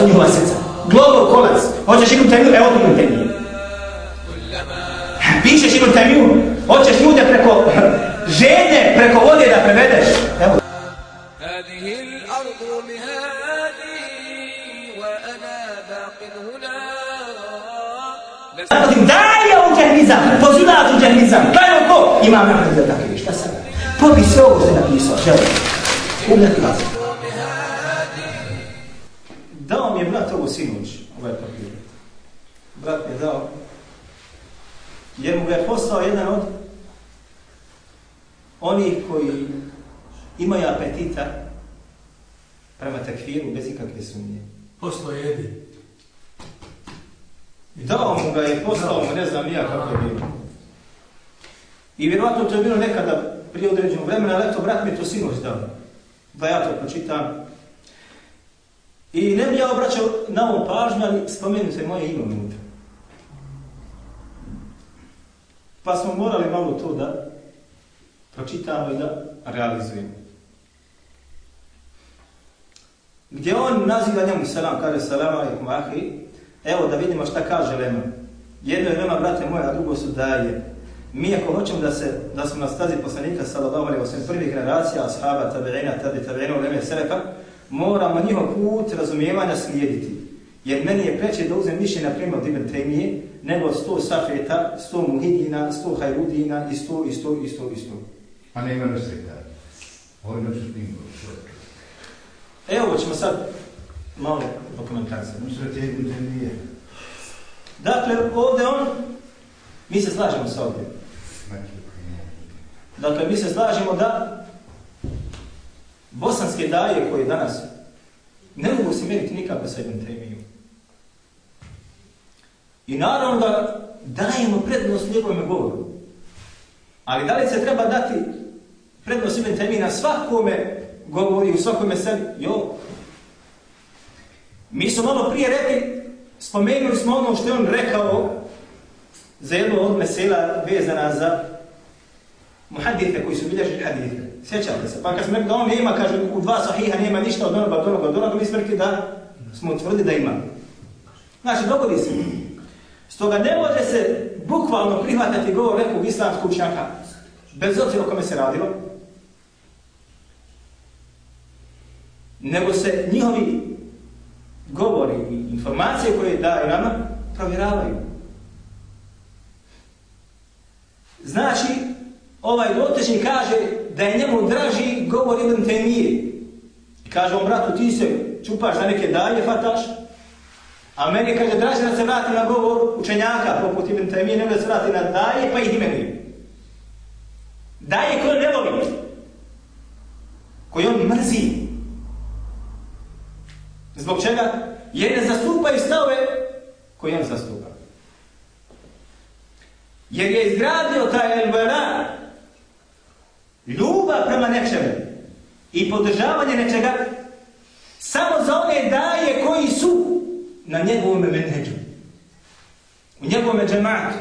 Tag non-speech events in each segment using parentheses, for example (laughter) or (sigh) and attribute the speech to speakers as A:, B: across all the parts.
A: global kolac u njihova srca. Global kolac. Hoćeš Ibn Taymiju? Evo ti Ibn Taymiju. Pišeš Ibn Taymiju? Hoćeš ljude preko (laughs) žene, preko vode da prevedeš? Evo.
B: هذه الأرض مهادي وأنا باق هنا لست
A: Navodim, daj je u džahmizam, pozivaš u džahmizam. Daj ko? Imam Ahmed da tako je. Šta sad? Popi sve ovo što je napisao. Želim. Ugljati vas. To je bilo nekada prije određenog vremena, ali eto, brat mi je to sinoć dao. Da ja to pročitam. I ne bi ja obraćao na ovom pažnju, ali se moje ime unutra. Pa smo morali malo to da pročitamo i da realizujemo. Gdje on naziva njemu selam, kaže selam alaikum ahi, evo da vidimo šta kaže Lema. Jedno je Lema, brate moja, a drugo su daje. Mi ako hoćemo da se da smo na stazi poslanika sallallahu alejhi ve sellem prvih generacija ashaba tabiina tabi tabiina uleme selefa moramo njihov put razumijevanja slijediti. Jer meni je preče da uzem više na primjer od Ibn Taymije nego 100 safeta, 100 muhidina, 100 hajrudina i 100 i 100 i 100 i 100.
C: A nema reseta. Ovo je noću snimko.
A: Evo ćemo sad malo dokumentacije.
C: Nusret je Ibn Taymije.
A: Dakle, ovdje on, mi se slažemo sa ovdje. Dakle, mi se slažemo da bosanske daje koje danas ne mogu se mjeriti nikako sa Ibn Taymijom. I naravno da dajemo prednost njegovome govoru. Ali da li se treba dati prednost Ibn Taymiji na svakome govori, u svakome sebi? Jo. Mi smo malo prije rekli, spomenuli smo ono što je on rekao za jednu od mesela vezana za muhadite koji su bilježili hadite. Sjećate se? Pa kad smo rekli da on nema, kaže, u dva sahiha nema ništa od onoga, od onoga, od onoga, mi smo rekli da smo utvrdi da ima. Znači, dogodi se. Stoga ne može se bukvalno prihvatati govor nekog islamskog učenjaka, bez obzira o kome se radilo, nego se njihovi govori i informacije koje daju nama provjeravaju. Znači, ovaj dotični kaže da je njemu draži govor Ibn Temije. I kaže on, bratu, ti se čupaš na neke dalje, fataš, a meni kaže draži da se vrati na govor učenjaka, poput Ibn Temije, nego da se vrati na daje, pa ih imenuje. Daje koje ne voli, koji on mrzi. Zbog čega? Jer ne zastupaju stave koje on zastupa. Jer je izgradio taj elbera ljubav prema nečemu i podržavanje nečega samo za one daje koji su na njegovom menheđu, u njegovom džematu.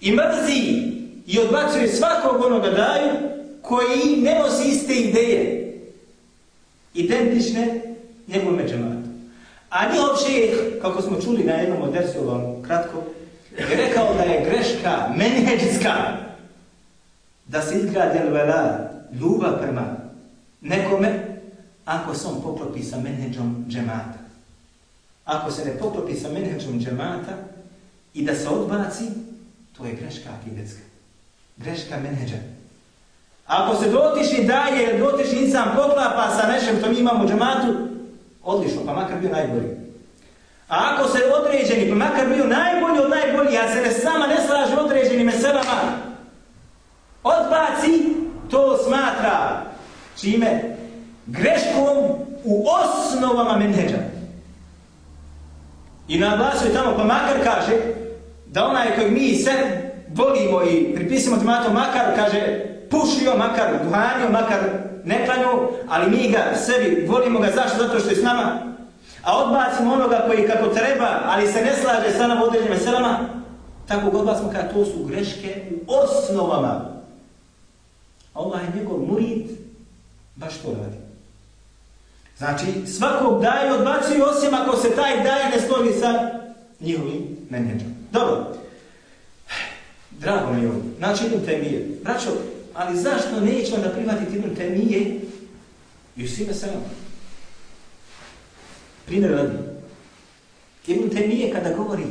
A: I mrzi i odbacuje svakog onoga daju koji ne nosi iste ideje, identične njegovom džematu. A njihov šeheh, kako smo čuli na jednom od dersu, kratko, je rekao da je greška menheđska da se izgradi alvela ljubav prema nekome ako se on poklopi sa menheđom džemata. Ako se ne poklopi sa menheđom džemata i da se odbaci, to je greška akidetska. Greška menheđa. Ako se dotišni daje, dotišni insan poklapa sa nešem što mi imamo džematu, odlično, pa makar bio najbolji. A ako se određeni, pa makar bio najbolji od najbolji, a se ne sama ne slaže određeni odbaci, to smatra čime? Greškom u osnovama menheđa. I naglasuje tamo, pa makar kaže, da onaj koji mi se volimo i pripisimo tomatom makar, kaže, pušio, makar duhanio, makar neklanio, ali mi ga sebi volimo ga, zašto? Zato što je s nama. A odbacimo onoga koji kako treba, ali se ne slaže sa nama određenim selama, tako ga odbacimo kada to su greške u osnovama. Allah je njegov murid, baš to radi. Znači, svakog daje odbacuju osim ako se taj daje ne složi sa njihovim menjeđom. Dobro. Drago mi je ovo. Znači, Ibn Temije. Braćo, ali zašto neće da prihvatiti Ibn Temije i u svime? Primjer radi. Ibn Temije kada govori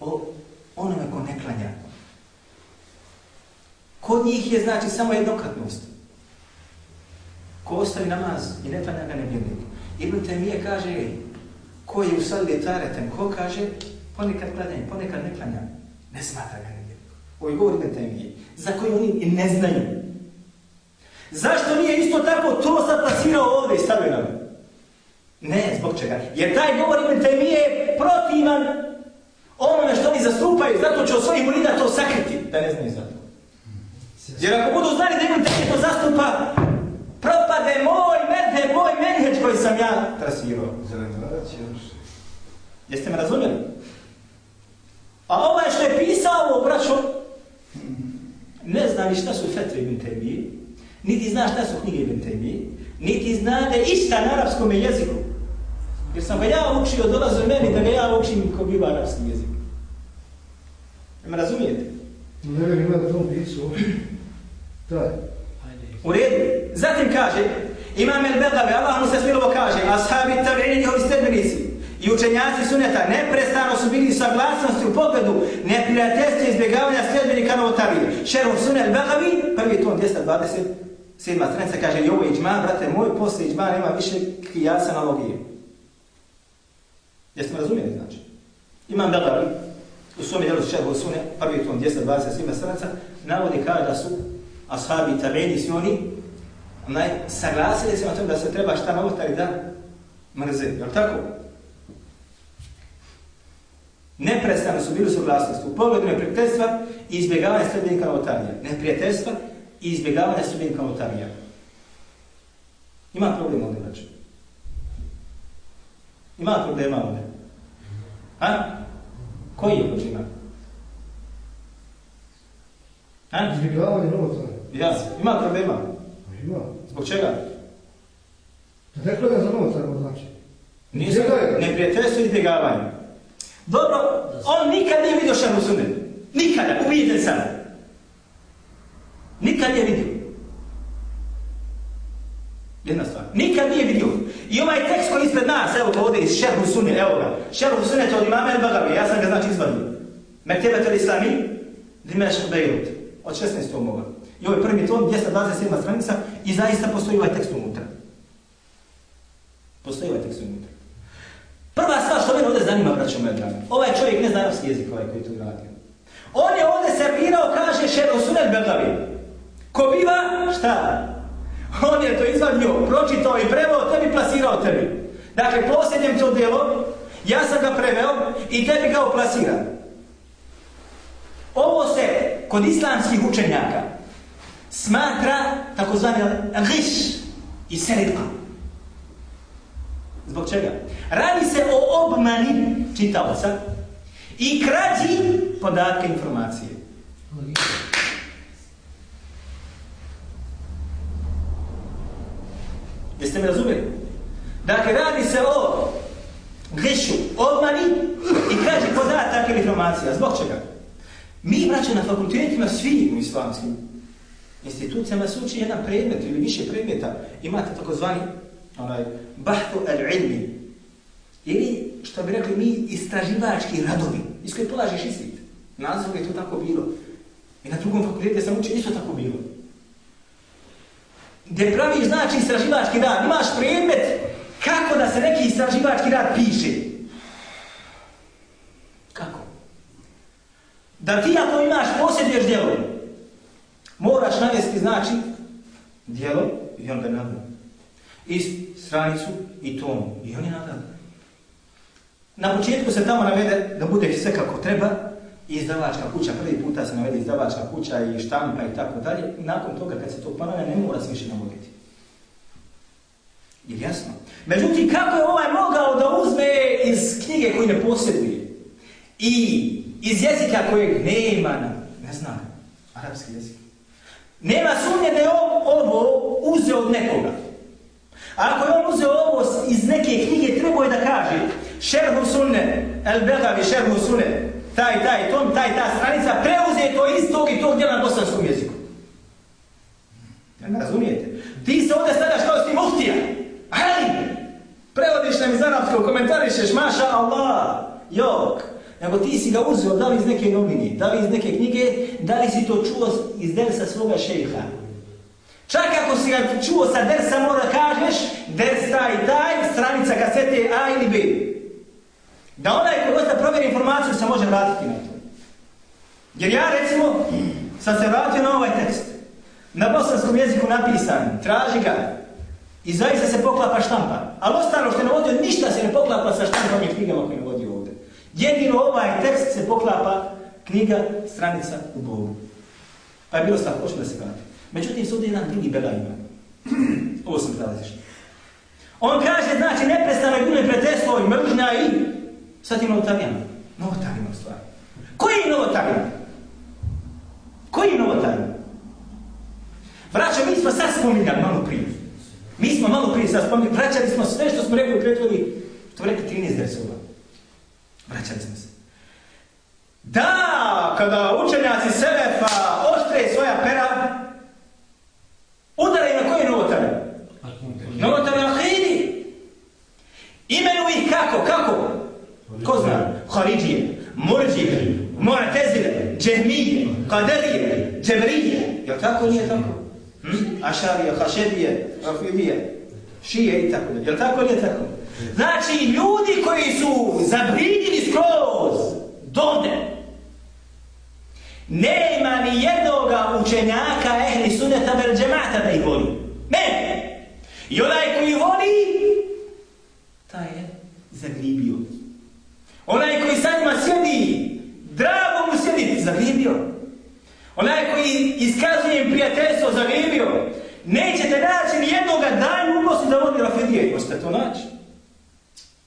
A: o onome ko ne klanja, kod njih je znači samo jednokratnost. Ko ostavi namaz i ne klanja ga ne vjeruje. Ibn Temije kaže, ko je u salli taretem, ko kaže, ponekad klanja, ponekad ne klanja, ne smatra ga ne vjeruje. Ovo je govor Ibn Temije, za koji oni i ne znaju. Zašto nije isto tako to sad plasirao ovdje i stavio nam? Ne, zbog čega? Jer taj govor Ibn Temije je protivan onome što oni zastupaju, zato će od svojih murida to sakriti, da ne znaju za to. Jer ako budu znali da Ibn Temije to zastupa, propade moj medhe, moj menheđ koji sam ja trasirao. Jeste me razumjeli? A ovaj što je pisao ovo, braćo, ne zna ni šta su fetve Ibn Temije, niti zna šta su knjige Ibn Temije, niti zna da je išta na arapskom jeziku. Jer sam ga ja učio, dolaze meni da ga ja učim ko biva arapski jezik. Ne me razumijete?
D: Ne vjerujem ima da to pisao. Taj.
A: U redu. Zatim kaže, Imam el Begavi, Allah mu se smilovo kaže, ashabi tabi'ini njihovi stedbenici i učenjaci suneta neprestano su bili saglasnosti u pogledu neprijateljstva izbjegavanja sljedbenika novotarije. Šerhu sunet Begavi, prvi tom 227. stranica kaže, i ovo je iđma, brate moj, posle iđma nema više kijasa analogije. Jesmo razumijeli znači? Imam Begavi, u svome djelu šerhu Sune, prvi tom 227. stranica, navodi kao da su ashabi tabeni svi oni onaj, saglasili se na tom da se treba šta novotari da mrze. jel tako? Neprestano su bili suglasnosti u pogledu neprijateljstva i izbjegavanja sljedbenika novotarija. Neprijateljstva i izbjegavanja sljedbenika novotarija. Ima problem ovdje, znači. Ima problema ovdje. A? Koji je problema? A?
D: Izbjegavanje novotara.
A: Ja, ima problema.
D: Ima.
A: Zbog čega?
D: Da ne klanja za novotarima znači.
A: Nisu neprijateljstvo i izbjegavanje. Dobro, on nikad nije vidio šarnu sunet. Nikada, uvidite sam. Nikad nije vidio. Jedna stvar. Nikad nije vidio. I ovaj tekst koji ispred nas, evo ga ovdje iz šerhu sunet, evo ga. Šerhu to od imama El Bagavi, ja sam ga znači izvadio. Mektebet el Islami, Dimešk Beirut, od 16. moga. I ovaj prvi tom, 227. stranica, i zaista postoji ovaj tekst unutra. Postoji ovaj tekst unutra. Prva stvar što mene ovdje zanima, braćo moje drage, ovaj čovjek ne zna arapski jezik ovaj koji tu radio. On je ovdje servirao, kaže šero El Bagavi. Ko biva, šta? On je to izvadio, pročitao i preveo, tebi plasirao tebi. Dakle, posljednjem to djelo, ja sam ga preveo i tebi ga oplasiram. Ovo se kod islamskih učenjaka smatra takozvani riš i seredba. Zbog čega? Radi se o obmani čitavca i krađi podatke informacije. Jeste me razumeli? Dakle, radi se o grešu, obmani i krađi podatak ili informacija. Zbog čega? Mi, braće, na fakultetima svi u islamskim institucijama se uči jedan predmet ili više predmeta. Imate takozvani onaj, bahtu al-ilmi. Ili, što bi rekli mi, istraživački radovi, iz koje polažiš ispit. Nazor je to tako bilo. I na drugom fakultetu sam učio isto tako bilo. Gdje praviš znači istraživački rad, imaš predmet kako da se neki istraživački rad piše. Kako? Da ti ako imaš posjeduješ djelo, Moraš navesti znači djelo i onda nagradu. I stranicu i tom. I on je nagradu. Na početku se tamo navede da bude sve kako treba, izdavačka kuća, prvi puta se navede izdavačka kuća i štampa i tako dalje. Nakon toga kad se to ponavlja ne mora se više navoditi. Je jasno? Međutim, kako je ovaj mogao da uzme iz knjige koju ne posjeduje i iz jezika kojeg nema, ne znam, arapski jezik. Nema sumnje da je ovo uzeo od nekoga. Ako je on uzeo ovo iz neke knjige, trebao je da kaže šerhu sunne, el begavi šerhu sunne, taj, taj, tom, taj, ta stranica, preuze to iz tog i tog djela na bosanskom jeziku. Ja ne razumijete? Ti se ovdje stadaš kao si muftija. Ali, prevodiš nam iz arabskog, komentarišeš, maša Allah, jok. Nego ti si ga uzeo, da li iz neke novine, da li iz neke knjige, da li si to čuo iz dersa svoga šeha. Čak ako si ga čuo sa dersa, mora kažeš, ders taj, taj, stranica kasete A ili B. Da onaj ko da provjeri informaciju se može vratiti na to. Jer ja recimo sam se vratio na ovaj tekst. Na bosanskom jeziku napisan, traži ga. I zaista se poklapa štampa. Ali ostalo što je navodio, ništa se ne poklapa sa štampom i knjigama koje je navodio ovdje. Jedino ovaj tekst se poklapa knjiga, stranica u Bogu. Pa je bilo stav, hoću da se vrati. Međutim, sudi jedan drugi bela ima. Ovo sam prelaziš. On kaže, znači, neprestano je bilo pretestvo i mržnja i sad je novotarijama. Novotarijama u stvari. Koji je novotarijama? Koji je novotarijama? Vraća, mi smo sad spominjali malo prije. Mi smo malo prije sad spominjali, vraćali smo sve što smo rekli u pretvori, što rekli 13 dresova. Vraćali smo se. Da, kada učenjaci Selefa oštre svoja pera, udaraju na koje novotare? Novotare Ahidi. Imenuju ih kako? Kako? Ko zna? Haridije, Murđije, Mu'tezile, Džehmije, Kaderije, Džebrije. Jel tako nije tako? Hm? Ašarije, Hašedije, Rafidije, Šije i tako. Jel tako nije tako? Znači, ljudi koji su zabrinjeni skroz, donde? Nema ni jednoga učenjaka ehli suneta vel džemata da ih voli. Ne! I onaj koji voli, taj je zagribio. Onaj koji sa njima sjedi, drago mu sjedi, zagribio. Onaj koji iskazuje im prijateljstvo, zagribio. Nećete naći ni jednoga dana uposli da vodi Rafidije. Možete to naći.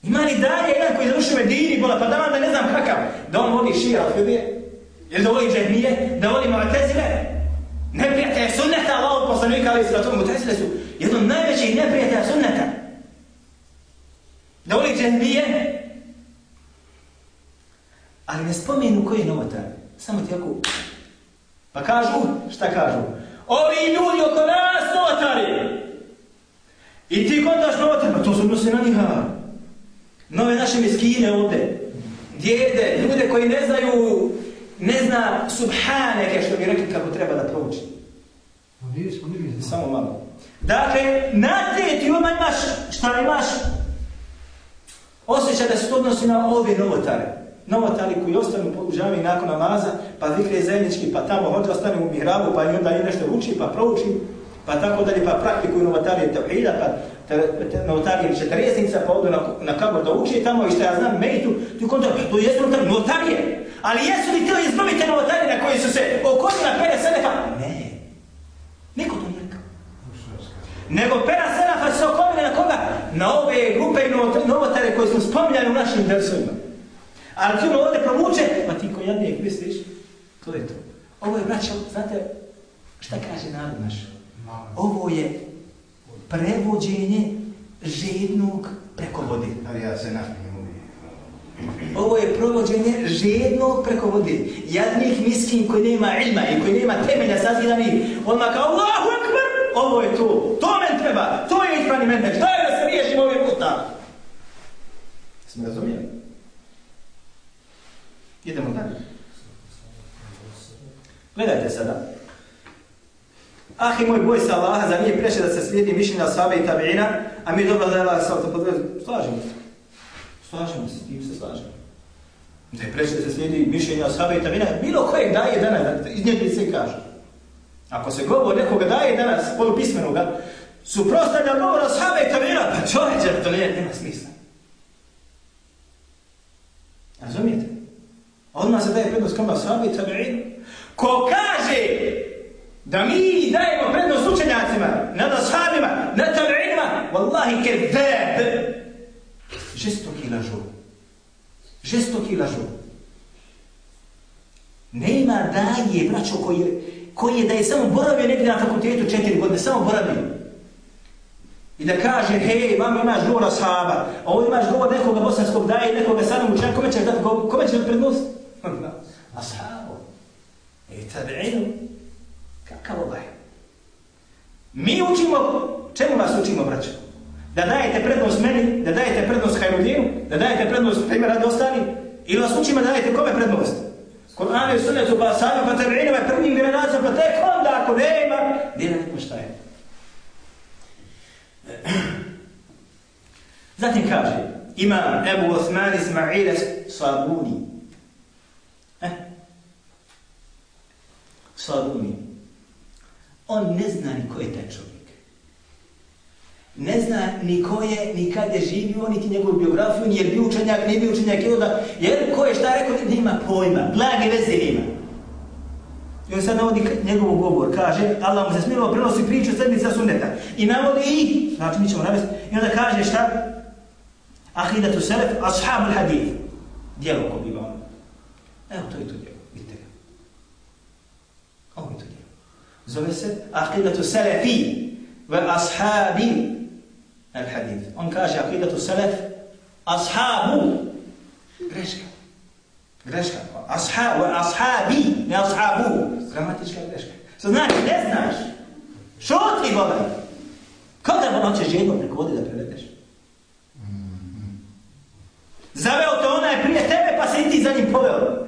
A: Ima li dalje jedan koji završi Medini, bola, pa da vam da ne znam kakav, da on voli šija Rafidije? Ili da voli džehmije, da voli Mu'tezile? Neprijatelje sunneta, Allah poslanika, ali da to Mu'tezile su jedno najvećih neprijatelja sunneta. Da voli džehmije? Ali ne spomenu koji je novotar. Samo ti ako... Pa kažu, šta kažu? Ovi ljudi oko nas novotari! I ti kontaš novotar, pa to se odnosi na njiha. Nove naše miskine ovde. Djede, ljude koji ne znaju ne zna subhaneke što bi rekli kako treba da prouči. Samo malo. Dakle, na te ti odmah imaš, šta imaš? Osjeća da se to odnosi na ove novotare. Novotari koji ostanu u džami nakon namaza, pa vikre zajednički, pa tamo hoće ostane u mihrabu, pa i onda i nešto uči, pa prouči, pa tako dalje, pa praktikuju novotarije tevhida, pa novotarije četiresnica, pa odu na, na kabor da uči tamo i što ja znam, mejtu, ti kontra, pa to jesu novotarije. Ali jesu li ti izbavite novotarije na koji su se okolili na pere senefa? Ne. Niko to nije rekao. Nego pera Selefa se okolili na koga? Na ove grupe i novotare koje smo spominjali u našim versovima. Ali ti ono ovdje provuče, pa ti ko jadnijeg misliš, to je to. Ovo je, braćo, znate, šta kaže narod naš? Ovo je prevođenje žednog preko vode.
C: Ali ja se napijem
A: Ovo je provođenje žednog preko vode. Jadnih miskin koji nema ilma i koji nema temelja sazidani, odmah kao Allahu akbar, ovo je to. To men treba, to je isprani mentek. Šta je da se riješim ovih puta? Smo razumijeli? Idemo dalje. Gledajte sada. Ah, i moj boj sa Allaha, za nije preše da se slijedi mišljenja sahabe i tabiina, a mi dobro da je Allah sa autopodvezu. Slažemo se. Slažemo se, tim se slažemo. Da je preče da se slijedi mišljenja sahabe i tabiina, bilo kojeg daje danas, iz nje se kaže. Ako se govor nekoga daje danas, polupismenoga, suprostavlja govora sahabe i tabina, pa čovječe, to nije, nema smisla. Razumijete? Odmah se daje prednost kama sahabi i tabina. Ko kaže da mi dajemo prednost učenjacima, nad ashabima, nad tabi'inima, wallahi kezeb, žestoki lažu. Žestoki lažu. Nema daje, braćo, koji je, koji je da je samo boravio negdje na fakultetu četiri godine, samo boravio. I da kaže, hej, vam imaš govor ashaba, a ovo imaš govor nekoga bosanskog daje, nekoga sadom učenja, kome ćeš dati, kome ćeš prednost? Ashabom. I tabi'inu. Kakav ovaj? Mi učimo, čemu vas učimo, braćo? Da dajete prednost meni, da dajete prednost Hajrudinu, da dajete prednost primjer radi ostali, ili vas učimo da dajete kome prednost? Kur'an i sunnetu pa sami pa tabi'inima pa prvim generacijom, pa tek onda ako nema, gdje ne nema šta je? Zatim kaže, imam Ebu Osman Ismail Sabuni. Eh? Sabuni. On ne zna ni ko je taj čovjek. Ne zna ni ko je, ni kad je živio, niti njegovu biografiju, ni je bio učenjak, nije bio učenjak, ili da, jer ko je šta rekao, nema pojma, blage veze nema. I on sad navodi njegov govor, kaže, Allah mu se smilo prenosi priču sedmica sunneta. I navodi i, znači mi ćemo navesti, i onda kaže šta? Ahidatu selef, ashabul hadith. Dijelo ko biva ono. Evo to je to dijelo. Ovo je to dijelo. Zove se Ahidatu selefi ve ashabi al hadith. On kaže Ahidatu selef, ashabu. Greška. Greška. Ashab, ashabi, ne ashabu. Gramatička greška. Što znači, ne znaš. Šutri, Boga. Kada bo noćeš jedno preko vode da prevedeš? Zaveo te onaj prije tebe, pa se i ti za njim poveo.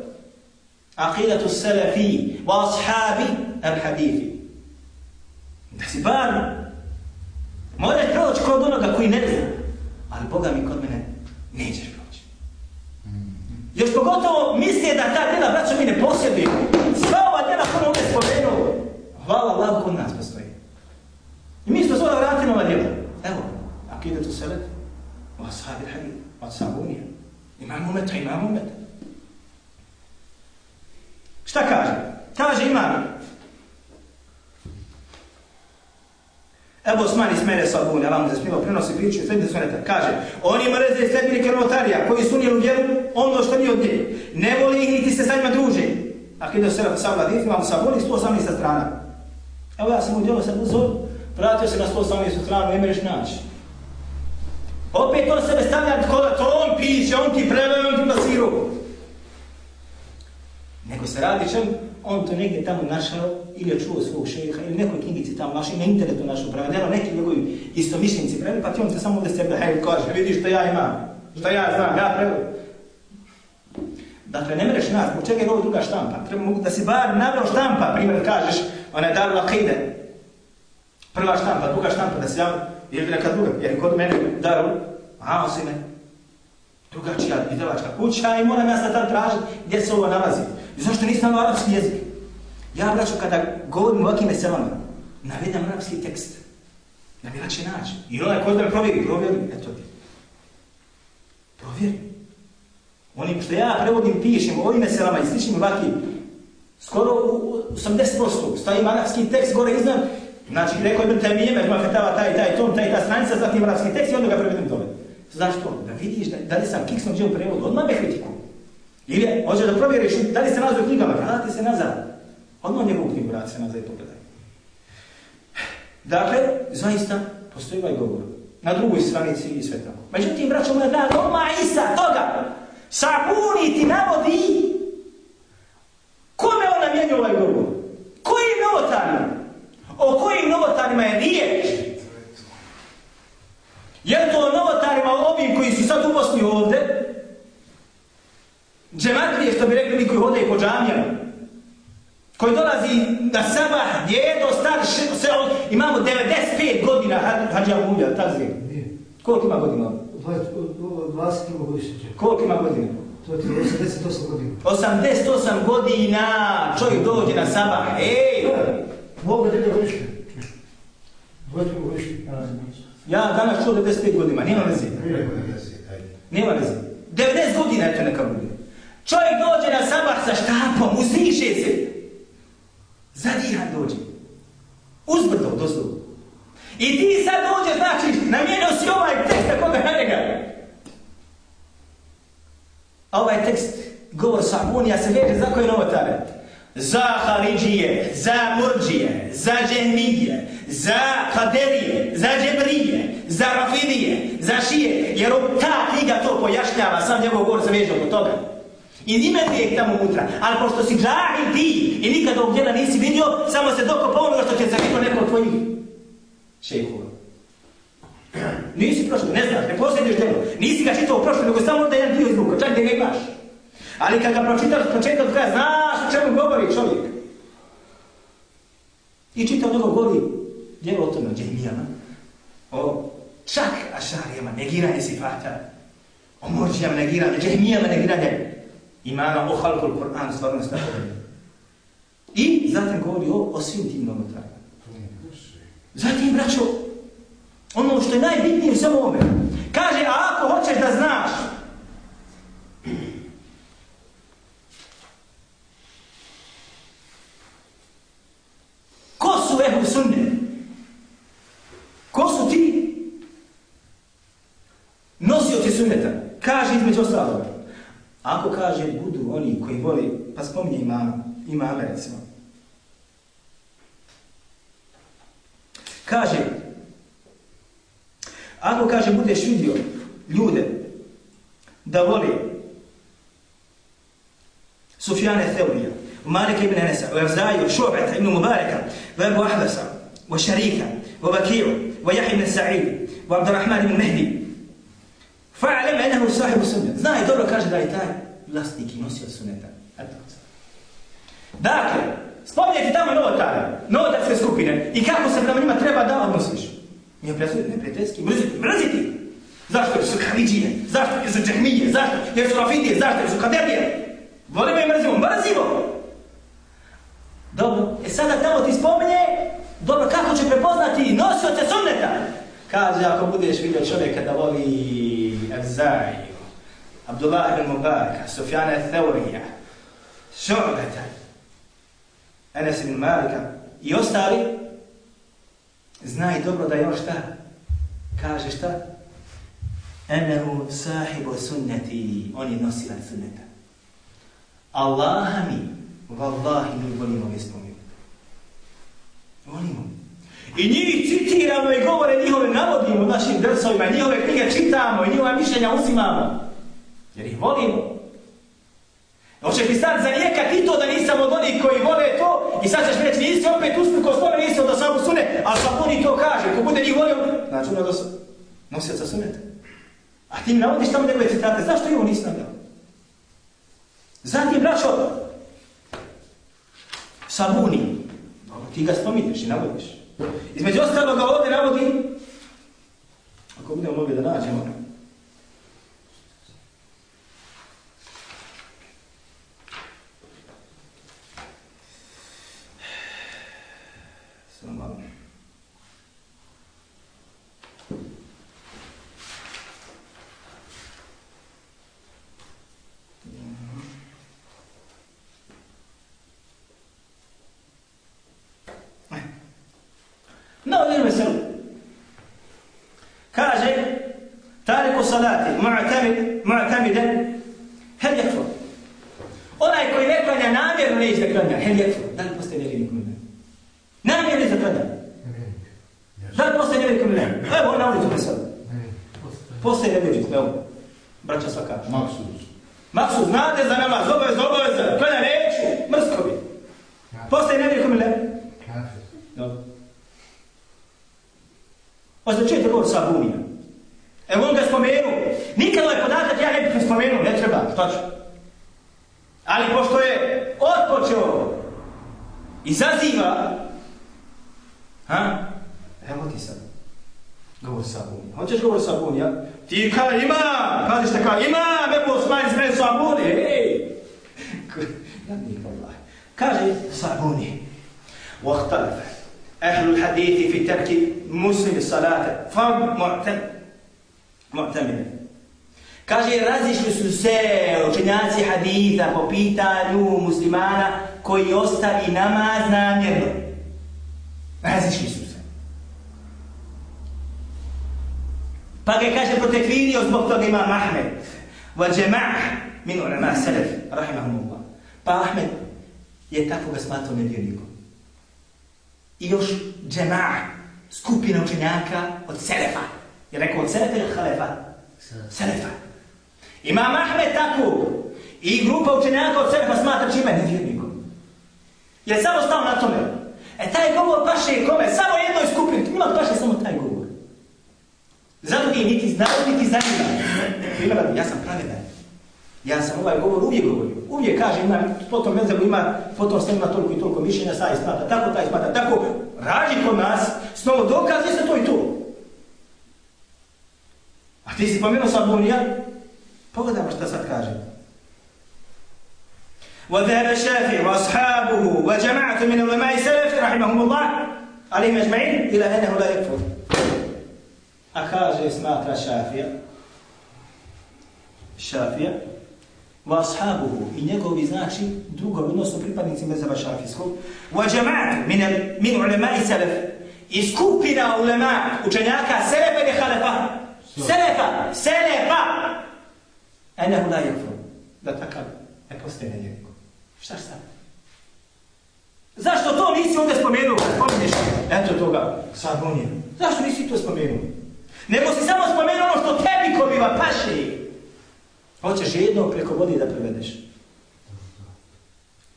A: Aqidatu salafi wa ashabi al hadithi. Da si bar možeš proći kod onoga koji ne zna, ali Boga mi kod mene nećeš proći. Još pogotovo misle da ta djela, braćo, mi ne posjedujemo. Sva ova djela koja ovdje spomenuo, hvala Allah kod nas postoji. I mi smo svoja vratili ova djela. Evo, akidatu selet, wa ashabi hadid, wa ashabunija. Imam umeta, imam umeta. Šta kaže? Kaže imam. Ebu Osman Ismail Sabuni, Allah mu se smilo, prenosi priču, sve se suneta. Kaže, oni mrze sledbenike novotarija, koji su unijeli u vjeru, ono što nije od nje. Ne voli ih, niti se sa njima druže. A kada se sa vladih, imam Sabuni, 118 strana. Evo ja sam u djelu sam uzor, vratio se na 118 stranu, ne mereš naći. Opet on sebe stavlja kola, to on piše, on ti preveo, on ti plasirao. Se radi čem, on to negdje tamo našao, ili je čuo svog šeha, ili nekoj knjigici tamo našao, na internetu našao prevedeno, neki njegovi istomišljenici preveli, pa ti on te samo ovdje sebe, hej, kaže, vidi što ja imam, što ja znam, ja preveli. Dakle, ne mereš nas, zbog čega je ovo druga štampa? Treba mogu da si bar naveo štampa, primjer kažeš, ona je Darul Aqide. Prva štampa, druga štampa, da si ja, ili neka druga, jer kod mene Darul, a osime, drugačija izdavačka kuća i moram ja sad tam tražiti gdje se ovo nalazi. I zašto nisam na arapski jezik? Ja, braću, kada govorim ovakvim veselama, navedam arapski tekst. Da mi lakše naći. I onaj ko da me provjeri, provjeri, eto ti. Provjeri. Oni što ja prevodim, pišem ovim veselama i sličnim ovakvim, skoro u 80% stavim arapski tekst gore iznad, znači rekao je taj mijeme, ima fetava taj, taj, tom, taj, ta stranica, zatim arapski tekst i onda ga prevedem dole. Zašto? Da vidiš da, da li sam kiksno gdje u prevodu, odmah me kritiku. Ili hoćeš da provjeriš da li se nalazi u knjigama, vrati se nazad. Odmah njegovu knjigu vrati se nazad i pogledaj. Dakle, zaista, postoji ovaj govor. Na drugoj stranici i sve tamo. Međutim, braćo moja draga, doma isa toga, Sabuni ti navodi kome on namjenio ovaj govor? Koji novotarima? O kojim novotarima je riječ? Je to novotarima ovim koji su sad u Bosni ovde? Džematlije, što bi rekli mi koji hode po džamijama. Koji dolazi na sabah, djedo, star, se, imamo 95 godina hađa ulja, tako zvijem. Koliko ima godina?
D: 20 godišnje.
A: Koliko ima godina?
D: To je 88 godina.
A: 88 godina čovjek dođe na sabah. Ej!
D: Mogu da te godište.
A: Ja danas čuo 95 godina, nema veze.
C: Preko 90, ajde.
A: Nema veze. 90 godina je to neka bude. Čovjek dođe na sabah sa štapom, uzniše se. Zadihan dođe. Uzbrdo, doslovno. I ti sad dođe, znači, namijenio si ovaj tekst na koga na njega. A ovaj tekst, govor Samunija, se veže za koje novotare? Za Haridžije, za Murđije, za Džehmije, za Kaderije, za Džebrije, za Rafidije, za Šije, jer ta knjiga to pojašnjava, sam njegov govor se veže oko toga. I nime je tamo unutra, ali pošto si džahil ti i nikad ovog djela nisi vidio, samo se dokopao onoga što će zavito neko od tvojih šehova. (clears throat) Nisi prošlo, ne znaš, ne posljediš djelo. Nisi ga čitao prošlo, nego samo da jedan dio izvuka, čak da ga imaš. Ali kad ga pročitaš od početka do kraja, znaš o čemu govori čovjek. I čita od njegov govori djelo o tome, o džemijama, o čak ašarijama, negiranje sifata, o morđijama negiranje, džemijama negiranje, imana o halkul Kur'an, stvarno se tako I zatim govori o, o svim tim novotarima. Zatim, braćo, ono što je najbitnije u samo ovome, kaže, a ako hoćeš da znaš, ko su ehlu sunne? Ko su ti nosioci sunneta? Kaže između ostalog, Ako kaže budu oni koji vole, pa spominje imama, imama recimo. Kaže, ako kaže budeš vidio ljude da vole Sufjane Theurija, Malika ibn Anasa, Evzaiju, Šubeta ibn Mubareka, Vebu Ahlasa, Šarika, Vakiju, Jahi ibn Sa'id, Abdurrahman ibn Mehdi, Fa'alem enahu sahibu sunnet. Zna i dobro kaže da je taj vlasnik i nosio sunneta. Dakle, spominjajte tamo novotare, novotarske skupine i kako se prema njima treba da odnosiš. Nije prijateljski, neprijateljski, mrziti, mrziti. Zašto su Haridžije? Zašto jer su Džahmije? Zašto jer su Rafidije? Zašto jer su Kaderije. Volimo i mrzimo, mrzimo! Dobro, e sada tamo ti spominje, dobro, kako će prepoznati nosioce sunneta? Kaže ako budeš vidio čovjeka da voli Evzaiju, Abdullah ibn Mubaraka, Sufjana Theurija, Šu'bata, Enes ibn Malika i ostali, znaj dobro da je on šta? Kaže šta? Enehu sahibu sunneti, on je nosilan sunneta. Allaha mi, vallahi mi volimo ove spomenu. Volimo. I njih citiramo i govore njihove navodimo u našim drsovima, njihove knjige čitamo i njihova mišljenja uzimamo. Jer ih volimo. Hoćeš mi sad zanijekat i to da nisam od onih koji vole to i sad ćeš reći nisi opet usprko s tome nisi od Asabu Sune, a Sabuni to kaže, ko bude njih volio, znači ono da su nosioca Suneta. A ti mi navodiš tamo njegove citate, zašto i ovo nisi dao? Zatim, braćo, Sabuni, ti ga spominješ i navodiš. Između ostaloga ovdje navodi, ako budemo mogli da nađemo, Samo malo. No, idemo se. Kaže, tariku salati, mu'tamid, mu'tamidan, hel yakfur. Onaj koji ne klanja namjerno ne izde klanja, hel yakfur. Da li postoje nevjernik ili ne? Namjerno izde klanja. Da li postoje nevjernik ili ne? Evo, na ulicu me sad. Postoje nevjernik, evo. Braća svaka.
C: Maksud.
A: Maksud, znate za namaz, obavez, obavez, klanja neću, mrskovi. Postoje nevjernik ili ne?
C: Kafir.
A: Dobro. Možda čujete govor Sabunija. Evo on ga spomenu. Nikad ovaj podatak ja ne bih spomenuo, ne treba, što ću. Ali pošto je otpočeo, izaziva, ha? Evo ti sad. Govor Sabunija. Hoćeš govor Sabunija? Ti ka ima, kažeš te ka ima, nebo smanj sme Sabunije, ej! Jadnik Allah. Kaže Sabunije. واختلف أهل الحديث في ترك مسلم الصلاة فرض معتمد معتمد Kaže, razišli su se učenjaci haditha po pitanju muslimana koji ostavi namaz namjerno. Razišli su se. Pa ga kaže protekvirio zbog toga ima Ahmed. Wa džema'ah min ulema salaf, rahimahumullah. Pa Ahmed je tako ga smatrao nevjernikom. I još džema'ah, skupina učenjaka od selefa. Je rekao od selefa ili halefa? Selefa. Imam Ahmed tako i grupa učenjaka od selefa smatra čime nevjernikom. Je samo stao na tome. E taj govor paše kome? Samo jednoj skupini. Njima paše samo taj govor. Zato ti niti znao, niti zanima. Primjer, ja sam pravedan. Ja sam ovaj govor uvijek govorio. Uvijek kaže, ima, potom mezemu ima, potom sve ima toliko i toliko mišljenja, sad smata, tako, taj smata, tako. Rađi kod nas, s novo dokaz, jeste to i to. A ti si pomenuo Sabunija? Pogledajmo šta sad kaže. وذهب الشافعي واصحابه وجماعه من علماء السلف رحمهم الله عليهم اجمعين الى انه لا يكفر A kaže, smatra Šafija, Šafija, wa i njegovi znači drugovi, odnosno pripadnici mezaba šafijskog, wa džema'at min, min ulema i selef, i skupina ulema učenjaka selefa ili halefa, selefa, selefa, enehu la yakfur, da takav ne postaje nevjernikom. Šta šta? Zašto to nisi ovdje spomenuo? Spominješ, eto toga, Sabunija. Zašto nisi to spomenuo? Nego si samo spomenuo ono što tebi ko biva paše. Hoćeš jedno preko vodi da prevedeš.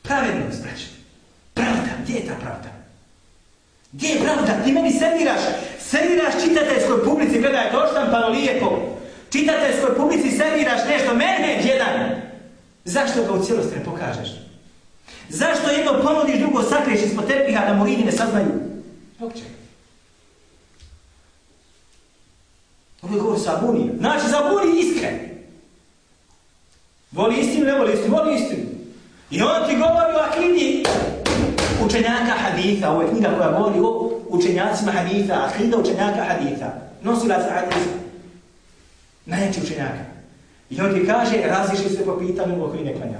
A: Pravednost, braće. Znači. Pravda, gdje je ta pravda? Gdje je pravda? Ti meni serviraš, serviraš čitateljskoj publici, gledaj, to štampano lijepo. Čitateljskoj publici serviraš nešto, mene jedan. Zašto ga u cijelosti ne pokažeš? Zašto jedno ponudiš, drugo sakriješ ispod tepiha da mu ne saznaju? Zbog čega? Ovo je govor Sabuni. Znači, Sabuni iskren. Voli istinu, ne voli istinu, voli istinu. I on ti govori o akidi učenjaka haditha. Ovo je knjiga koja govori o učenjacima haditha. Akida učenjaka haditha. Nosila za haditha. Najjači učenjaka. I on ti kaže, razliši se po pitanju o koji ne klanja.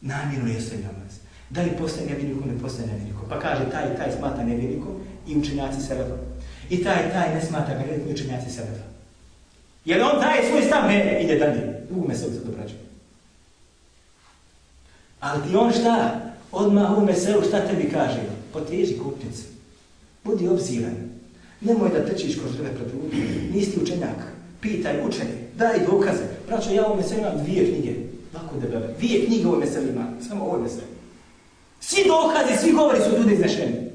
A: Namjerno je sve namaz. Da li postaje nevjernikom, ne postaje nevjernikom. Pa kaže, taj i taj smata nevjernikom i učenjaci selefa. I taj, taj ne smata ga i učenjaci selefa. Jer on daje svoj stav, ne, ide dalje. Drugu me se ovdje dobrađuje. Ali ti on šta? Odmah u meselu šta tebi kaže? Potveži kupnicu. Budi obziran. Nemoj da trčiš kroz drve protiv ljudi. Nisi učenjak. Pitaj učenje. Daj dokaze. Braćo, ja u meselu imam dvije knjige. Lako debele. Dvije knjige u meselu imam. Samo ovo meselu. Svi dokazi, svi govori su ljudi iznešeni.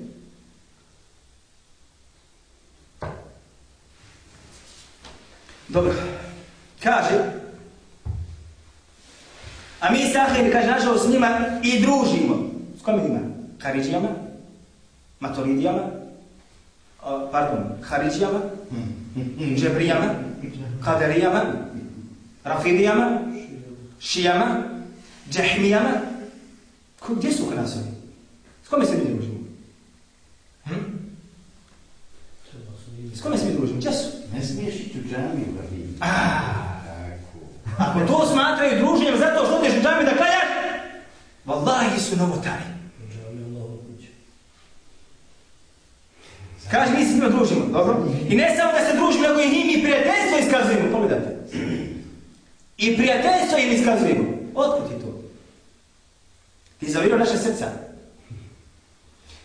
A: Dobro. Kaže, a mi se ahir, kaže, našao s njima i družimo. S kome njima? Haridžijama? Maturidijama? O, pardon, Haridžijama? Džebrijama? Kaderijama? Rafidijama? Šijama? Džehmijama? Ko, gdje su oni? S kome se mi družimo? Hm? S kome se mi družimo? Gdje su?
C: Ne smiješ ići u džamiju da vidim.
A: Ako to smatraju druženjem zato što odeš u džami da klanjaš, vallahi su novotari. Kaže, mi se s njima družimo, dobro? I ne samo da se družimo, nego i njim i prijateljstvo iskazujemo, pogledajte. I prijateljstvo im iskazujemo. Otkud je to? Ti zavirio naše srca.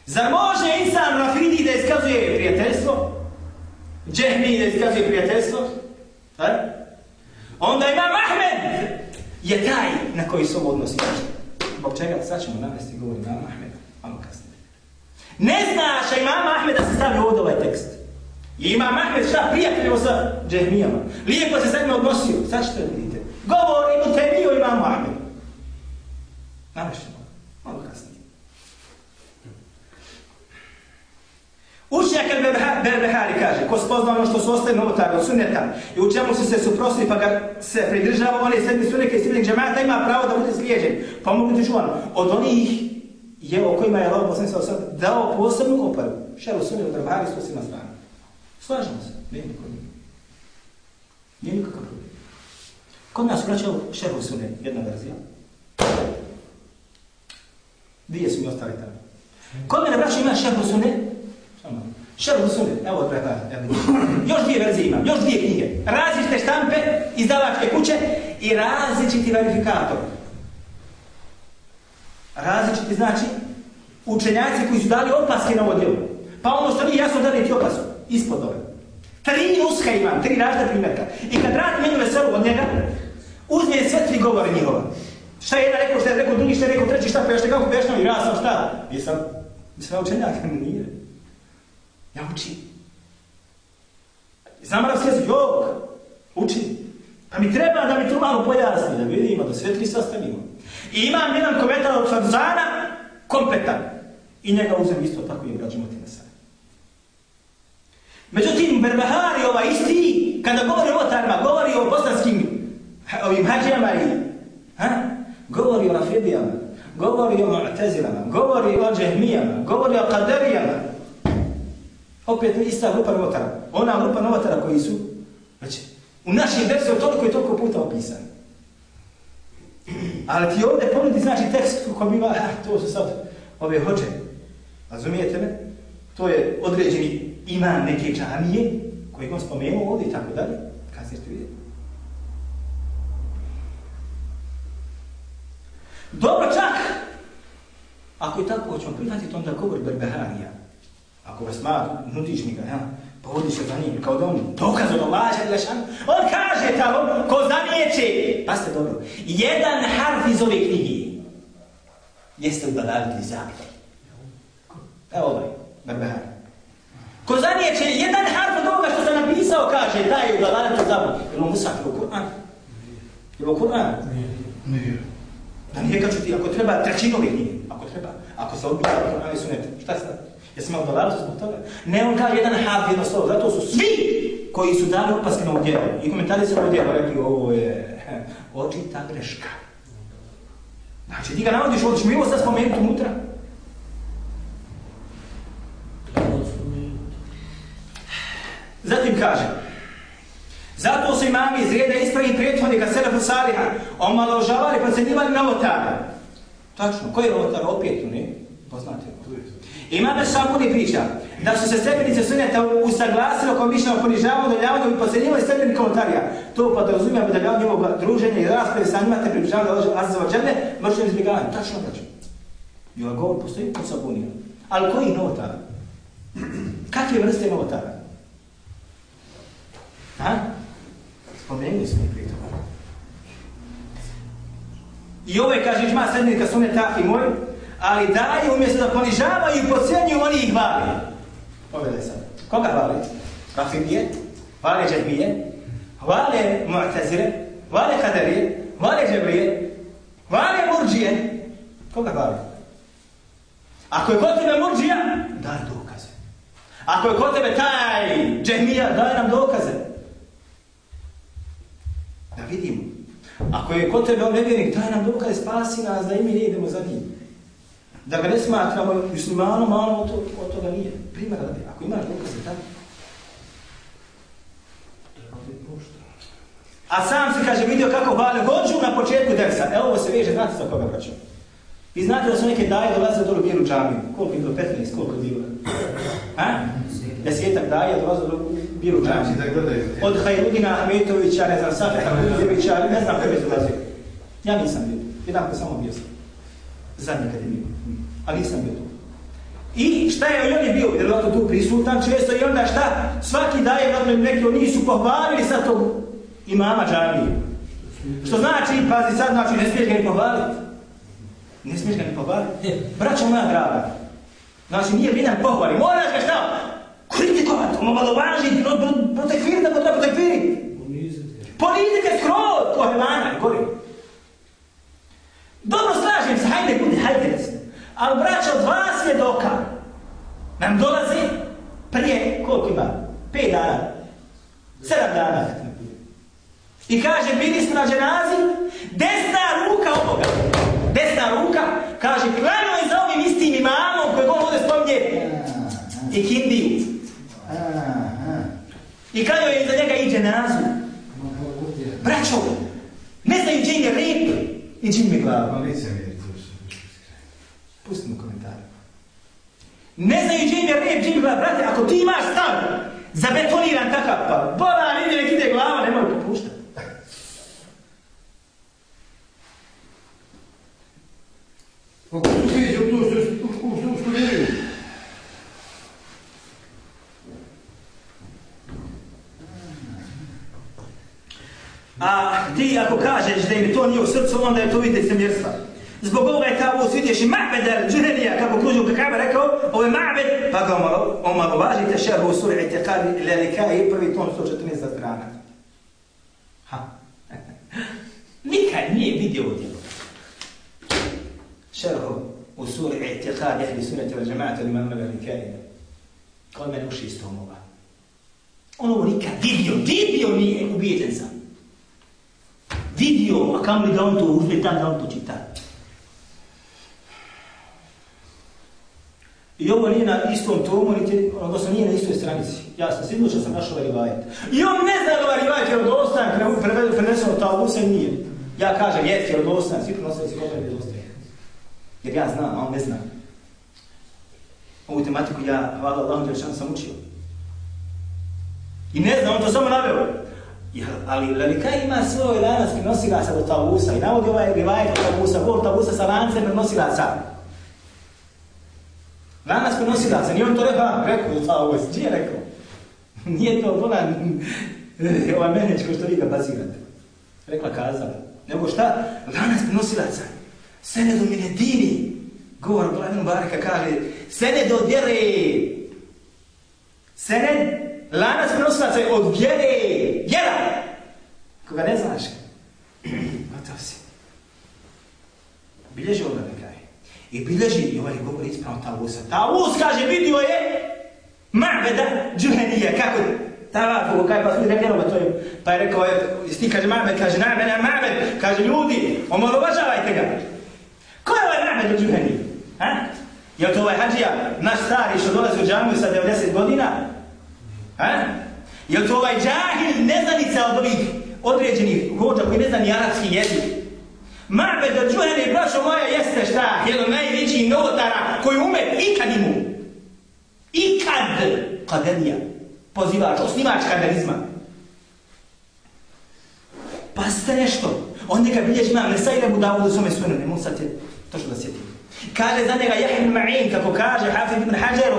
A: Zar može insan Rafidi da iskazuje prijateljstvo? Džehmi da iskazuje prijateljstvo? Ha? Onda ima Ahmed je taj na koji se ovo odnosi. Zbog čega? Sad ćemo navesti govori imam Ahmed. Malo kasnije. Ne znaš a imam Ahmed da se stavlja ovdje ovaj tekst. I imam Ahmed šta prijateljivo sa džehmijama. Lijepo se sa njima odnosio. Sad što vidite. Govori mu tebi o imamu Ahmed. Navešćemo. Malo kasnije. Učenjak Berbehari kaže, ko spozna ono što su ostali novotari od sunneta i u čemu su se suprosti pa ga se pridržava, on sedmi sunneke i sedmi džemata ima pravo da bude slijeđen, pa mogu ti čuvan. Od onih je o kojima je Allah poslanik sa osam dao posebnu oparu. Šeru sunne od Rabari sto na stranu. Slažemo se, nije niko nije. Nije nikakav problem. Kod nas vraćao šeru sunne, jedna verzija. Dvije su mi ostali tamo. Kod mene vraćao ima šeru sunne, samo Šeru evo od Rabari. Još dvije verzije imam, još dvije knjige. Različite štampe, izdavačke kuće i različiti verifikator. Različiti znači učenjaci koji su dali opaske na ovo djelo. Pa ono što nije jasno dali ti opasku, ispod ove. Tri nuska imam, tri različite primjerka. I kad radim meni veselu od njega, uzme sve tri govore njihova. Šta je jedan rekao, šta je rekao drugi, šta je rekao treći, šta pa još nekako pojašnjamo i ja sam šta? Nisam, mislim, učenjak, (laughs) nije. Ja učim. Znam arabski jezik, jok, učim. Pa mi treba da mi to malo pojasni, da vidimo, da sve tri sastavimo. I imam jedan komentar od Farzana, kompletan. I njega uzem isto tako i ugrađujemo ti na sebe. Međutim, Berbehari, ova isti, kada govori o tarima, govori o bosanskim ovim hađijama i ha? govori o rafidijama, govori o mu'tezilama, govori o džehmijama, govori o kaderijama. Opet ista grupa novotara. Ona grupa novotara koji su, znači, u našim versijama toliko i toliko puta opisani. Ali ti ovdje ponudi znači tekst kako biva, ah, to su sad ove hođe. Razumijete me? To je određeni ima neke džamije koji on spomenuo ovdje i tako dalje. Kasnije ćete vidjeti. Dobro čak! Ako je tako, hoćemo prihvatiti onda govor Berbeharija. Ako vas ma, nutiš mi ga, ja, povodi se za njim, kao da on dokaz od Allaha Đelešan, on kaže tamo, ko zanijeće, pa ste dobro, jedan harf iz ove knjige jeste u Dalaviti zabiti. Evo ovaj, Berbehar. Ko zanijeće, jedan harf od ovoga što sam napisao, kaže, daj u Dalaviti zabiti. Jel on Musa, jel Kur'an? Jel Kur'an?
D: Nije.
A: Da nije kad ću ti, ako treba, trećinovi knjige, ako treba, ako se odbija Kur'an i sunete, šta se da? Jesi malo dolarcu zbog toga? Ne, on kaže jedan harf, jedno slovo. Zato su svi koji su dali opaske na udjelu i komentari se na udjelu rekli ovo je (laughs) očita greška. Znači, ti ga navodiš, ovdje ćemo sad spomenuti unutra. Zatim kaže, zato su imami iz reda ispravi prethodnika Selefu Saliha omaložavali pa se nimali novotare. Tačno, koji je novotar? Opet tu, ne? Poznate ovo. Imam Šakuni priča da su se stepenice suneta usaglasili oko mišljama ponižavanja, udaljavanja i posljednjivali stepeni komentarija. To pa da razumijemo da druženja i rasprave sa njima te približavanja da Azizava Đerle, mršćem izbjegavanje. Tačno braću. I ovaj govor postoji kod Sabunija. Ali koji novotara? (clears throat) Kakve vrste novotara? Ha? Spomenuli smo i prije toga. I ovo je, kaže, žma srednika suneta i moj, ali daje umjesto da ponižavaju i pocijenju, oni ih hvali. Pogledaj sad. Koga hvali? Rafidije, hvale Džabije, hvale Mu'tazire, hvale Kadarije, hvale Džabrije, hvale Murđije. Koga hvali? Ako je kod tebe Murđija, daj dokaze. Ako je kod tebe taj Džemija, daj nam dokaze. Da vidimo. Ako je kod tebe on nevjernik, daj nam dokaze, spasi nas da i mi ne idemo za njim da ga ne smatramo muslimanom, malo od, to, od toga nije. Primjer da bi, ako imaš dokaze tako. A sam se kaže vidio kako hvale vođu na početku dersa. Evo ovo se veže, znate sa koga braću. Vi znate da su neke daje dolaze do bijelu džamiju. Koliko je bilo? 15, koliko je bilo? Ha? Desetak daje dolaze do bijelu džamiju. Od Hajrudina Ahmetovića, ne znam, Safe Hajrudijevića, ne znam kako je dolazio. Ja nisam bio. Jedan ko samo bio sam. Zadnji kad je bio ali nisam bio tu. I šta je on je bio, jer je tu prisutan često i onda šta, svaki daje, dakle, neki oni su pohvalili sa tog imama džamije. Što znači, pazi sad, znači, ne smiješ ga ni pohvaliti. Ne smiješ ga ni pohvaliti. Braćo moja draga, znači nije bitan pohvali, moraš ga šta, kritikovati, omalovažiti, protekviriti, da treba protekviriti. Ponizite skroz, to je vana, gori. Dobro slažem se, hajde, budi, hajde, Ali braćo, dva svjedoka nam dolazi prije, koliko ima? Pet dana. Sedam dana. I kaže, bili smo na dženazi, desna ruka ovoga. Desna ruka, kaže, klanio je za ovim istim imamom koji god ovdje spominje i Hindiju. I kad joj iza njega iđe nazu, braćo, ne znaju gdje im je rep i gdje glava.
C: Lice mi je.
A: Pustimo komentar. Ne znaju je rep, glava. Brate, ako ti imaš stav zabetoniran takav, pa bola, ide, nek ide glava, nemoj popuštati.
D: Ako su sviđa u to što, vjeruju.
A: A ti ako kažeš da im to nije u srcu, onda je to vidite mjerstva. Zbog ovoga je ta ovo vidješ i Ma'bed al-Džuhenija, kako kružu Bekaba rekao, ovo je Ma'bed, pa ga omalo, omalo važite šerhu u suri Itiqadi Lelikaji, prvi ton 114 strana. Ha. Nikad nije vidio djelo. Šerhu u suri Itiqadi, ehli sunati wa džemata ili imam Lelikaji. Kod mene uši iz tomova. On ovo nikad vidio, vidio nije, ubijeđen sam vidio, a kam li da on to uzme tam da on to čita. I ovo nije na istom tomu, niti, odnosno nije na istoj stranici. Ja sam sigurno što sam našao ovaj rivajet. I on ne zna da ovaj rivajet je odostan, prevedu preneseno ta usa i nije. Ja kažem, jes, je odostan, svi prenosili se kopere nedostaje. Jer ja znam, a on ne zna. Ovu tematiku ja, hvala Allahom, jer sam učio. I ne zna, on to samo naveo. Ja, ali Lalika ima svoj lanas prenosilaca do Tavusa i navodi ovaj rivajet od Tavusa, govor Tavusa sa lancem prenosilaca. Lanas prenosilaca, nije on to rekao, rekao do ovo, gdje rekao? (laughs) nije to ona, (laughs) ovaj menečko što vi ga bazirate. Rekla kazala. Nego šta? Danas prenosilaca. Sene do mine dini. Govor Blavinu baraka kaže, sene do vjere. Sene Lanac prenosilaca je od vjere. Vjera! Koga ne znaš. (clears throat) Gotov si. Bilježi ovo. I bilježi i ovaj govor ispravno Tavusa. Tavus kaže, vidio je Ma'beda Džuhenija. Kako? Tava, kogo kaj pa sudi rekli, to je, pa je rekao, sti kaže Ma'bed, kaže na Ma'bed, kaže ljudi, omalovažavajte ga. Ko je ovaj Ma'bed Džuhenija? Ha? Je to ovaj hađija, naš stari što dolazi u džamiju sa 90 godina? Ha? Je li to ovaj džahil neznanica od ovih određenih hođa koji ne zna ni arapski jezik? Ma'bed do džuhene, braćo moja, jeste šta? Jedan najveći novotara koji ume ikad imu. Ikad kaderija. Pozivač, osnivač kaderizma. Pa nešto. On neka bilježi imam Nesajre Budavu do svome svojene, ne mogu sad to što da sjetim. Kaže za njega Jahim Ma'in, kako kaže Hafid ibn Hajar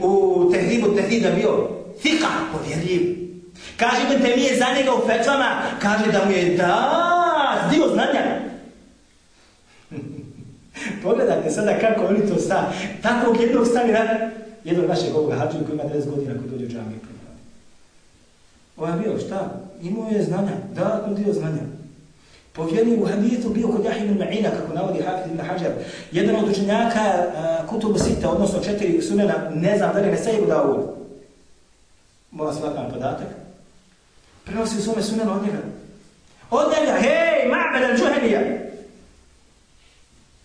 A: u, u tehribu tehrida bio, Fika, povjerljiv. Kaže Ibn Temije za njega u fetvama, kaže da mu je da, dio znanja. Pogledajte sada kako oni to sta. Takvog jednog stavi na jednog našeg ovoga hađu koji ima 10 godina koji dođe u džamiju. Ovo bio, šta? Imao je znanja, da, to dio znanja. Povjerljiv u hadijetu bio kod Jahim al-Ma'ina, kako navodi Hafid ibn Hajar. Jedan od učenjaka uh, Kutubu Sita, odnosno četiri sunena, ne znam da li ne sejibu da ovo mora se vatan podatak, prenosi u svome sunenu od njega. Od njega, hej, ma'bed al-đuhenija!